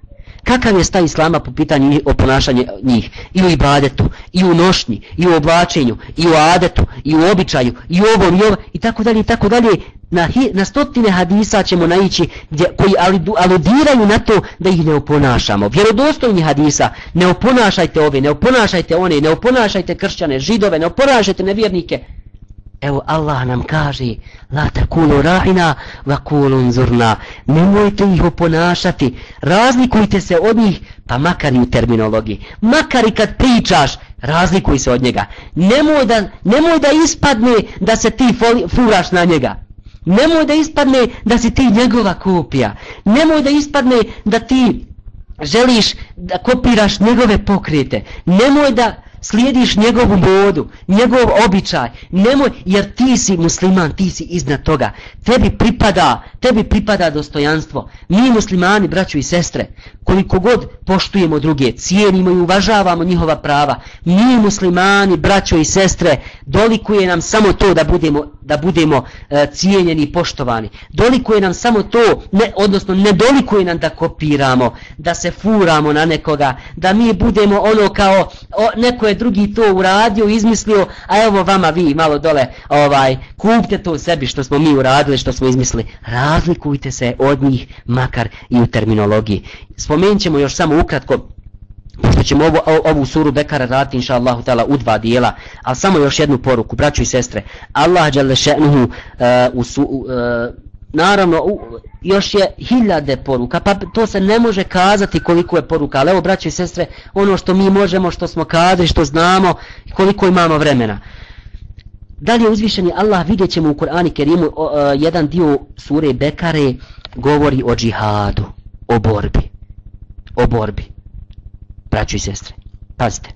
Kakav je stav islama po pitanju o ponašanju njih? I u ibadetu, i u nošnji, i u oblačenju, i u adetu, i u običaju, i u ovom, i ovom, i tako dalje, i tako dalje. Na, hi, na stotine hadisa ćemo naići gdje, koji aludiraju na to da ih ne oponašamo. Vjerodostojni hadisa, ne oponašajte ove, ne oponašajte one, ne oponašajte kršćane, židove, ne oponašajte nevjernike. Evo Allah nam kaže La takulu rahina va kulun zurna. Nemojte ih oponašati Razlikujte se od njih Pa makar i u terminologiji. Makar i kad pričaš Razlikuj se od njega. Nemoj da, nemoj da ispadne da se ti furaš na njega. Nemoj da ispadne da si ti njegova kopija. Nemoj da ispadne da ti želiš da kopiraš njegove pokrete. Nemoj da slijediš njegovu modu, njegov običaj, nemoj, jer ti si musliman, ti si iznad toga. Tebi pripada, tebi pripada dostojanstvo. Mi muslimani, braćo i sestre, koliko god poštujemo druge, cijenimo i uvažavamo njihova prava, mi muslimani, braćo i sestre, dolikuje nam samo to da budemo, da budemo e, cijenjeni i poštovani. Dolikuje nam samo to, ne, odnosno ne dolikuje nam da kopiramo, da se furamo na nekoga, da mi budemo ono kao o, neko je drugi to uradio, izmislio, a evo vama vi malo dole, ovaj, kupte to sebi što smo mi uradili, što smo izmislili. Razlikujte se od njih, makar i u terminologiji. Spomenut ćemo još samo ukratko, pošto ćemo ovu, ovu suru Bekara raditi, inša Allahu tala, u dva dijela, ali samo još jednu poruku, braću i sestre. Allah, dželle uh, u su, uh, naravno, u, još je hiljade poruka, pa to se ne može kazati koliko je poruka, ali evo braće i sestre, ono što mi možemo, što smo kazali, što znamo, koliko imamo vremena. Dalje uzvišeni Allah vidjet ćemo u Korani Kerimu o, o, jedan dio sure Bekare govori o džihadu, o borbi, o borbi, braćo i sestre, pazite.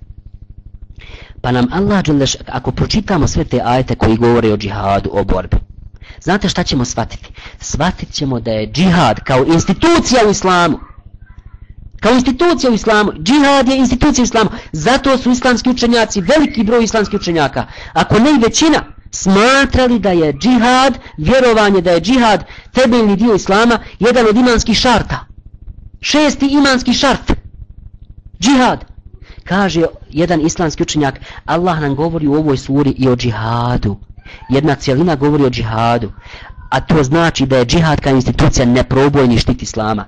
Pa nam Allah, ako pročitamo sve te ajete koji govore o džihadu, o borbi, Znate šta ćemo shvatiti? Shvatit ćemo da je džihad kao institucija u islamu. Kao institucija u islamu. Džihad je institucija u islamu. Zato su islamski učenjaci, veliki broj islamskih učenjaka, ako ne i većina, smatrali da je džihad, vjerovanje da je džihad temeljni dio islama, jedan od imanskih šarta. Šesti imanski šart. Džihad. Kaže jedan islamski učenjak, Allah nam govori u ovoj suri i o džihadu jedna cijelina govori o džihadu, a to znači da je džihad kao institucija neprobojni štit islama.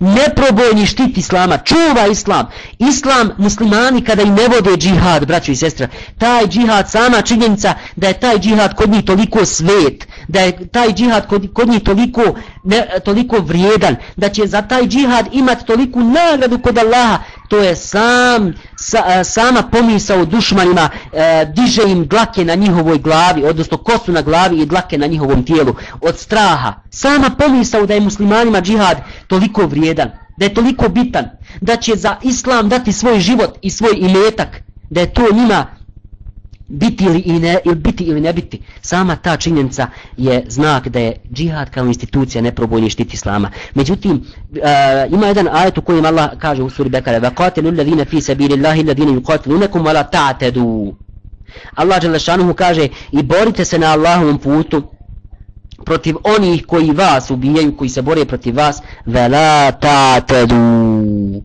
Neprobojni štit islama, čuva islam. Islam, muslimani kada i ne vode džihad, braćo i sestra, taj džihad, sama činjenica da je taj džihad kod njih toliko svet, da je taj džihad kod, kod njih toliko, ne, toliko vrijedan, da će za taj džihad imati toliku nagradu kod Allaha, to je sam sa, e, sama pomisa u dušmanima e, diže im dlake na njihovoj glavi odnosno kosu na glavi i dlake na njihovom tijelu. Od straha. Sama pomisa da je muslimanima džihad toliko vrijedan da je toliko bitan da će za islam dati svoj život i svoj imetak da je to njima biti ili, i ne, ili biti ili ne biti. Sama ta činjenica je znak da je džihad kao institucija neprobojni štit islama. Međutim uh, ima jedan ajet u kojem Allah kaže u suri Bekara وَقَاتِلُوا الَّذِينَ فِي fi sabilillahi الَّذِينَ يُقَاتِلُونَكُمْ وَلَا تَعْتَدُوا ta'tadu. Allah dželle kaže i borite se na Allahovom putu protiv onih koji vas ubijaju koji se bore protiv vas وَلَا تَعْتَدُوا ta'tadu.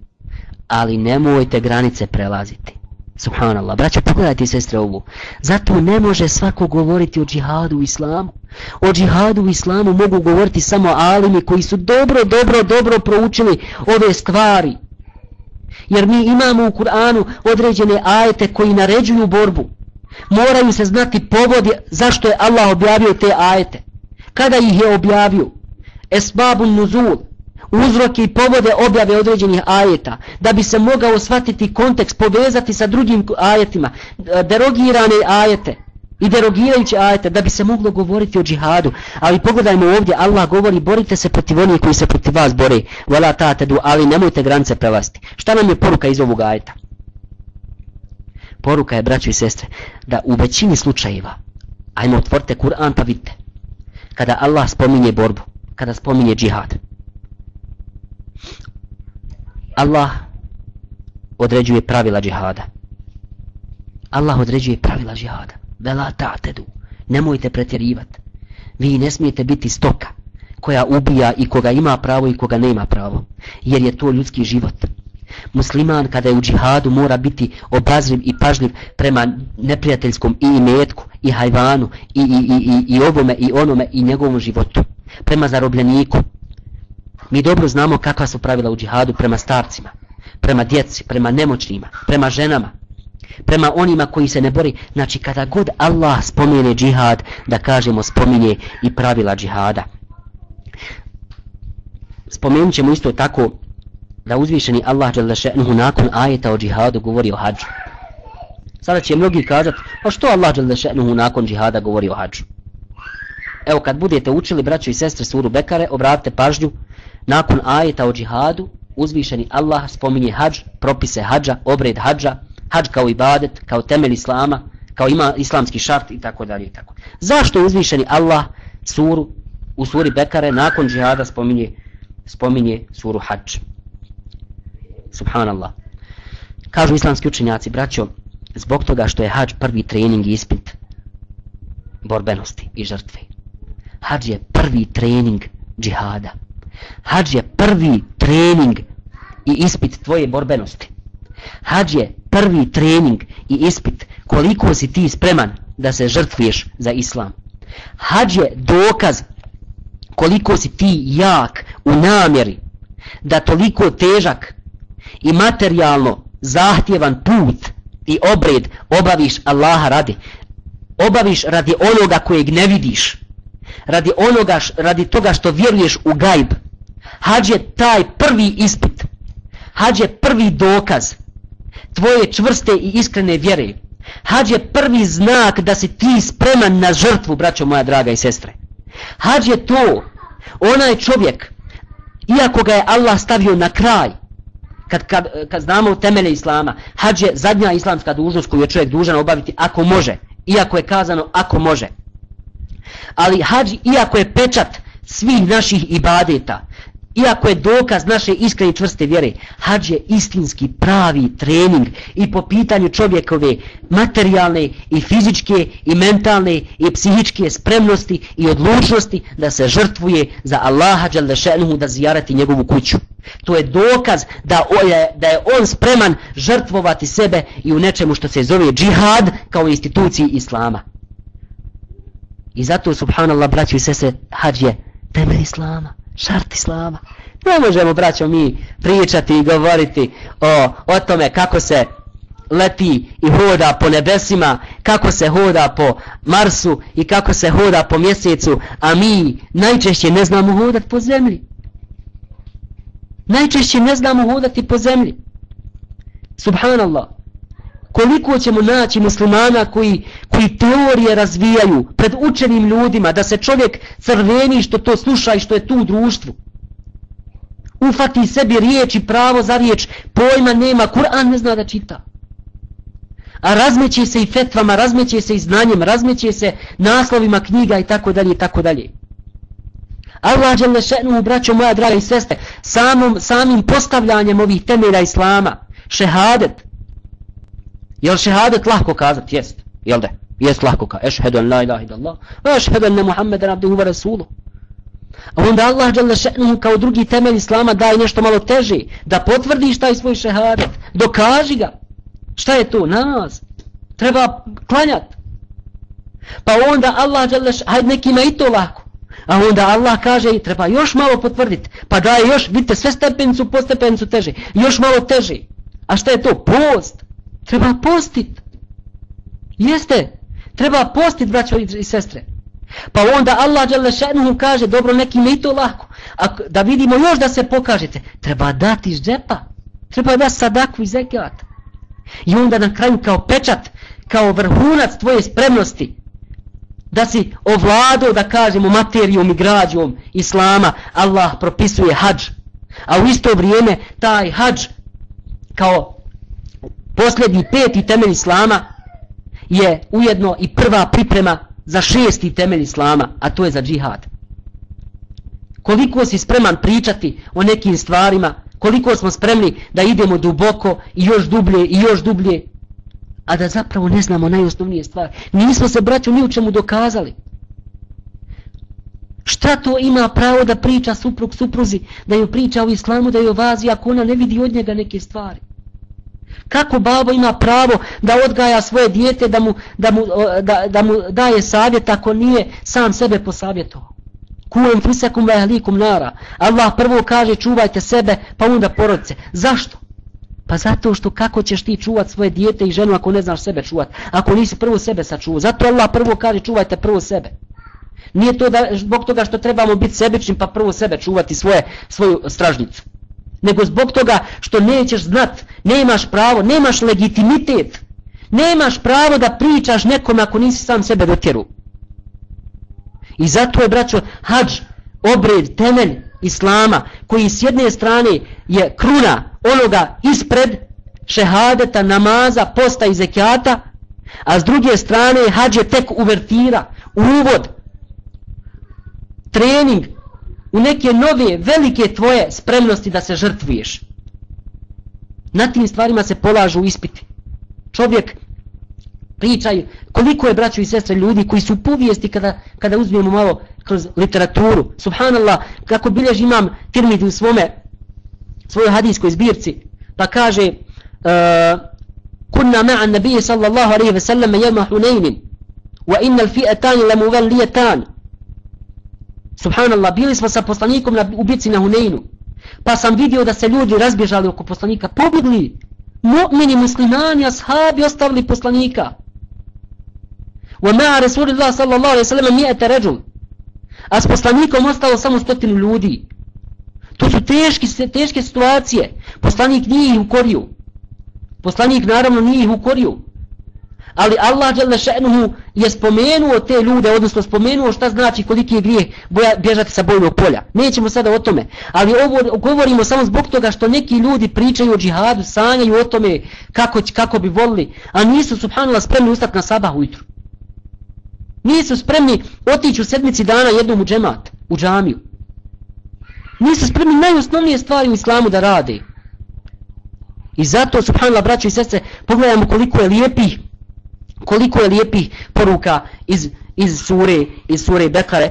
Ali nemojte granice prelaziti. Subhanallah, braćo, pogledajte sestre ovo. Zato ne može svako govoriti o džihadu u islamu. O džihadu u islamu mogu govoriti samo alimi koji su dobro, dobro, dobro proučili ove stvari. Jer mi imamo u Kur'anu određene ajete koji naređuju borbu. Moraju se znati povodi zašto je Allah objavio te ajete. Kada ih je objavio? Esbabun nuzul uzroke i povode objave određenih ajeta, da bi se mogao shvatiti kontekst, povezati sa drugim ajetima, e, derogirane ajete i derogirajuće ajete, da bi se moglo govoriti o džihadu. Ali pogledajmo ovdje, Allah govori, borite se protiv onih koji se protiv vas bore, vala tatedu, ali nemojte granice prelaziti. Šta nam je poruka iz ovog ajeta? Poruka je, braćo i sestre, da u većini slučajeva, ajmo otvorite Kur'an pa vidite, kada Allah spominje borbu, kada spominje džihad, Allah određuje pravila džihada. Allah određuje pravila džihada. Vela ta'tedu. Nemojte pretjerivati. Vi ne smijete biti stoka koja ubija i koga ima pravo i koga nema pravo. Jer je to ljudski život. Musliman kada je u džihadu mora biti obazriv i pažljiv prema neprijateljskom i imetku i hajvanu i, i, i, i, i ovome i onome i njegovom životu. Prema zarobljeniku. Mi dobro znamo kakva su pravila u džihadu prema starcima, prema djeci, prema nemoćnima, prema ženama, prema onima koji se ne bori. Znači kada god Allah spomene džihad, da kažemo spominje i pravila džihada. Spomenut ćemo isto tako da uzvišeni Allah Đalešenuhu nakon ajeta o džihadu govori o hađu. Sada će mnogi kažat, pa što Allah Đalešenuhu nakon džihada govori o hađu? Evo kad budete učili braćo i sestre suru Bekare, obratite pažnju, nakon ajeta o džihadu, uzvišeni Allah spominje hađ, propise hađa, obred hađa, hađ kao ibadet, kao temelj islama, kao ima islamski šart i tako dalje i tako. Zašto uzvišeni Allah suru u suri Bekare nakon džihada spominje, spominje suru hađ? Subhanallah. Kažu islamski učenjaci, braćo, zbog toga što je hađ prvi trening i ispit borbenosti i žrtve. Hađ je prvi trening džihada. Hadž je prvi trening i ispit tvoje borbenosti. Hadž je prvi trening i ispit koliko si ti spreman da se žrtvuješ za islam. Hadž je dokaz koliko si ti jak u namjeri da toliko težak i materijalno zahtjevan put i obred obaviš Allaha radi. Obaviš radi onoga kojeg ne vidiš. Radi onoga, radi toga što vjeruješ u gajb. Hađ je taj prvi ispit. Hađ je prvi dokaz tvoje čvrste i iskrene vjere. Hađ je prvi znak da si ti spreman na žrtvu, braćo moja draga i sestre. Hađ je to, onaj čovjek, iako ga je Allah stavio na kraj, kad, kad, kad znamo temelje Islama, hađ je zadnja islamska dužnost koju je čovjek dužan obaviti ako može, iako je kazano ako može. Ali hađi, iako je pečat svih naših ibadeta, Iako je dokaz naše iskrene i čvrste vjere, hađ je istinski pravi trening i po pitanju čovjekove materijalne i fizičke i mentalne i psihičke spremnosti i odlučnosti da se žrtvuje za Allaha Đalešenuhu da zijarati njegovu kuću. To je dokaz da, je, da je on spreman žrtvovati sebe i u nečemu što se zove džihad kao instituciji Islama. I zato, subhanallah, braći i sese, hađ je temelj Islama šart islama. Ne možemo, braćo, mi pričati i govoriti o, o tome kako se leti i hoda po nebesima, kako se hoda po Marsu i kako se hoda po mjesecu, a mi najčešće ne znamo hodati po zemlji. Najčešće ne znamo hodati po zemlji. Subhanallah. Koliko ćemo naći muslimana koji, koji teorije razvijaju pred učenim ljudima da se čovjek crveni što to sluša i što je tu u društvu. Ufati sebi riječ i pravo za riječ, pojma nema, Kur'an ne zna da čita. A razmeće se i fetvama, razmeće se i znanjem, razmeće se naslovima knjiga i tako dalje i tako dalje. Allah je lešenu, braćo moja draga i sestre, samom, samim postavljanjem ovih temelja Islama, šehadet, Jel šehadet lahko kazat? Jest. Jel da? Jest lahko kazat. Ešhedu en la ilaha ila Allah. Ešhedu enne Muhammeden Muhammedan abduhu wa rasuluh. A onda Allah dželle še'nuhu kao drugi temelj Islama daje nešto malo teže. Da potvrdiš taj svoj šehadet. Dokaži ga. Šta je to? Nas. Treba klanjat. Pa onda Allah dželle še'nuhu, hajde nekima i to lako. A onda Allah kaže i treba još malo potvrditi. Pa daje još, vidite, sve stepenicu po stepenicu teže. Još malo teže. A šta je to? Post. Treba postit. Jeste. Treba postit, braćo i sestre. Pa onda Allah Đalešenuhu kaže, dobro, neki i to lako. A da vidimo još da se pokažete, treba dati iz džepa. Treba da sadaku iz ekilat. I onda na kraju kao pečat, kao vrhunac tvoje spremnosti, da si ovladao, da kažemo, materijom i građom Islama, Allah propisuje hađ. A u isto vrijeme taj hađ kao posljednji peti temelj islama je ujedno i prva priprema za šesti temelj islama, a to je za džihad. Koliko si spreman pričati o nekim stvarima, koliko smo spremni da idemo duboko i još dublje i još dublje, a da zapravo ne znamo najosnovnije stvari. Nismo se, braću, ni u čemu dokazali. Šta to ima pravo da priča suprug supruzi, da joj priča o islamu, da joj vazi, ako ona ne vidi od njega neke stvari? Kako babo ima pravo da odgaja svoje dijete, da mu, da mu, da, da mu daje savjet ako nije sam sebe posavjetovao? Kujem fisakum ve ahlikum nara. Allah prvo kaže čuvajte sebe, pa onda porodice. Zašto? Pa zato što kako ćeš ti čuvat svoje dijete i ženu ako ne znaš sebe čuvat? Ako nisi prvo sebe sačuvao. Zato Allah prvo kaže čuvajte prvo sebe. Nije to da, zbog toga što trebamo biti sebični pa prvo sebe čuvati svoje, svoju stražnicu. Nego zbog toga što nećeš znat, nemaš pravo, nemaš legitimitet, nemaš pravo da pričaš nekom ako nisi sam sebe dotjeru. I zato je, braćo, hađ, obred, temelj Islama, koji s jedne strane je kruna onoga ispred šehadeta, namaza, posta i zekijata, a s druge strane hađ je tek uvertira, uvod, trening u neke nove, velike tvoje spremnosti da se žrtvuješ. Na tim stvarima se polažu ispiti. Čovjek pričaju koliko je braćo i sestre ljudi koji su povijesti kada, kada uzmemo malo kroz literaturu. Subhanallah, kako biljež imam tirmidi u svome svojoj hadijskoj zbirci, pa kaže uh, kunna ma'a nabije sallallahu alaihi ve sellem jema hunaynin wa innal l-fi'atani Subhanallah, bili smo sa poslanikom na ubici na Huneinu. Pa sam vidio da se ljudi razbježali oko poslanika. Pobjegli. Mu'mini, muslimani, ashabi ostavili poslanika. Wa ma'a Rasulillah sallallahu alaihi sallam mi'ete ređul. A s poslanikom ostalo samo stotinu ljudi. To su teški, teške situacije. Poslanik nije ih ukorio. Poslanik naravno nije ih ukorio. Ali Allah dželle šanehu je spomenuo te ljude, odnosno spomenuo šta znači koliki je grijeh boja, bježati sa bojnog polja. Nećemo sada o tome, ali ovo govorimo samo zbog toga što neki ljudi pričaju o džihadu, sanjaju o tome kako, kako bi volili, a nisu subhanallah spremni ustati na sabah ujutru. Nisu spremni otići u sedmici dana jednom u džemat, u džamiju. Nisu spremni najosnovnije stvari u islamu da rade. I zato, subhanallah, braćo i sestre, pogledajmo koliko je lijepih koliko je lijepih poruka iz, iz sure iz sure Bekare.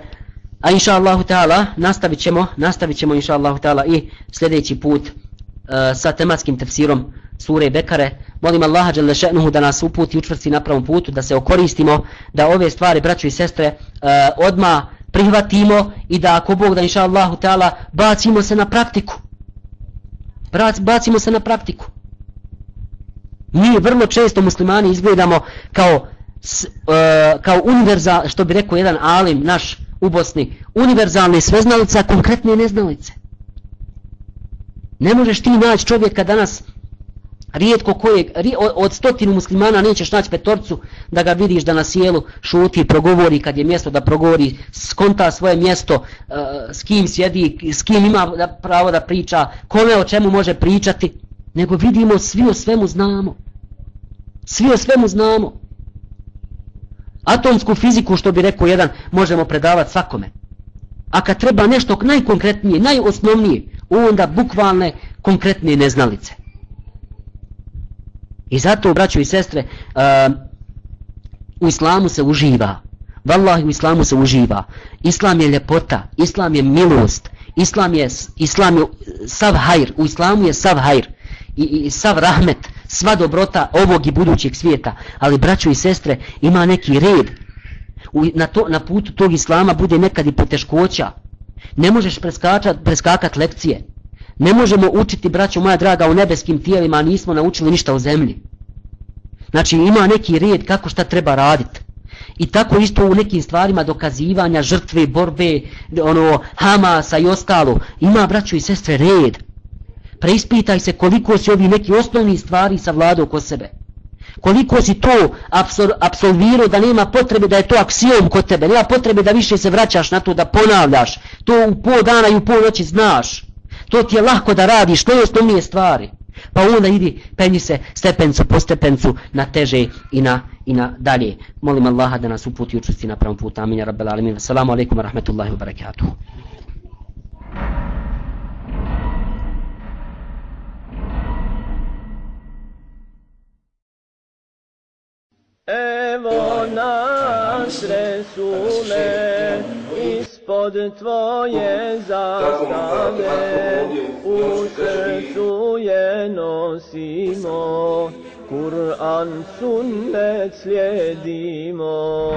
A inša Allahu ta'ala nastavit ćemo nastavit ćemo inša Allahu ta'ala i sljedeći put uh, sa tematskim tefsirom sure Bekare. Molim Allaha dželle šanehu da nas uputi učvrsti na pravom putu da se okoristimo da ove stvari braćo i sestre uh, odma prihvatimo i da ako Bog da inša Allahu ta'ala bacimo se na praktiku. Bacimo se na praktiku. Mi vrlo često muslimani izgledamo kao s, e, kao univerzal, što bi rekao jedan alim naš u Bosni, univerzalne sveznalice, a konkretne neznalice. Ne možeš ti naći čovjeka danas rijetko kojeg, od stotinu muslimana nećeš naći petorcu da ga vidiš da na sjelu šuti, progovori kad je mjesto da progovori, skonta svoje mjesto, e, s kim sjedi, s kim ima pravo da priča, kome o čemu može pričati nego vidimo svi o svemu znamo. Svi o svemu znamo. Atomsku fiziku, što bi rekao jedan, možemo predavati svakome. A kad treba nešto najkonkretnije, najosnovnije, onda bukvalne konkretne neznalice. I zato, braćo i sestre, uh, u islamu se uživa. Wallahi, u islamu se uživa. Islam je ljepota, islam je milost, islam je, islam je sav hajr, u islamu je sav hajr i, i sav rahmet, sva dobrota ovog i budućeg svijeta. Ali braćo i sestre, ima neki red. U, na, to, na putu tog islama bude nekad i poteškoća. Ne možeš preskakat lekcije. Ne možemo učiti, braćo moja draga, u nebeskim tijelima, a nismo naučili ništa o zemlji. Znači ima neki red kako šta treba raditi. I tako isto u nekim stvarima dokazivanja, žrtve, borbe, ono, Hamasa i ostalo. Ima, braćo i sestre, red preispitaj se koliko si ovi neki osnovni stvari savladao kod sebe. Koliko si to absor, absolvirao da nema potrebe da je to aksijom kod tebe, nema potrebe da više se vraćaš na to, da ponavljaš. To u pol dana i u pol noći znaš. To ti je lahko da radiš, to je osnovnije stvari. Pa onda idi, penji se stepencu po stepencu na teže i na, i na dalje. Molim Allaha da nas uputi učesti na pravom putu. Amin. Rabbala alamin. Assalamu alaikum wa rahmatullahi wa barakatuhu. evo nas resule ispod tvoje zastave. U srcu je nosimo Kur'an sunnet slijedimo.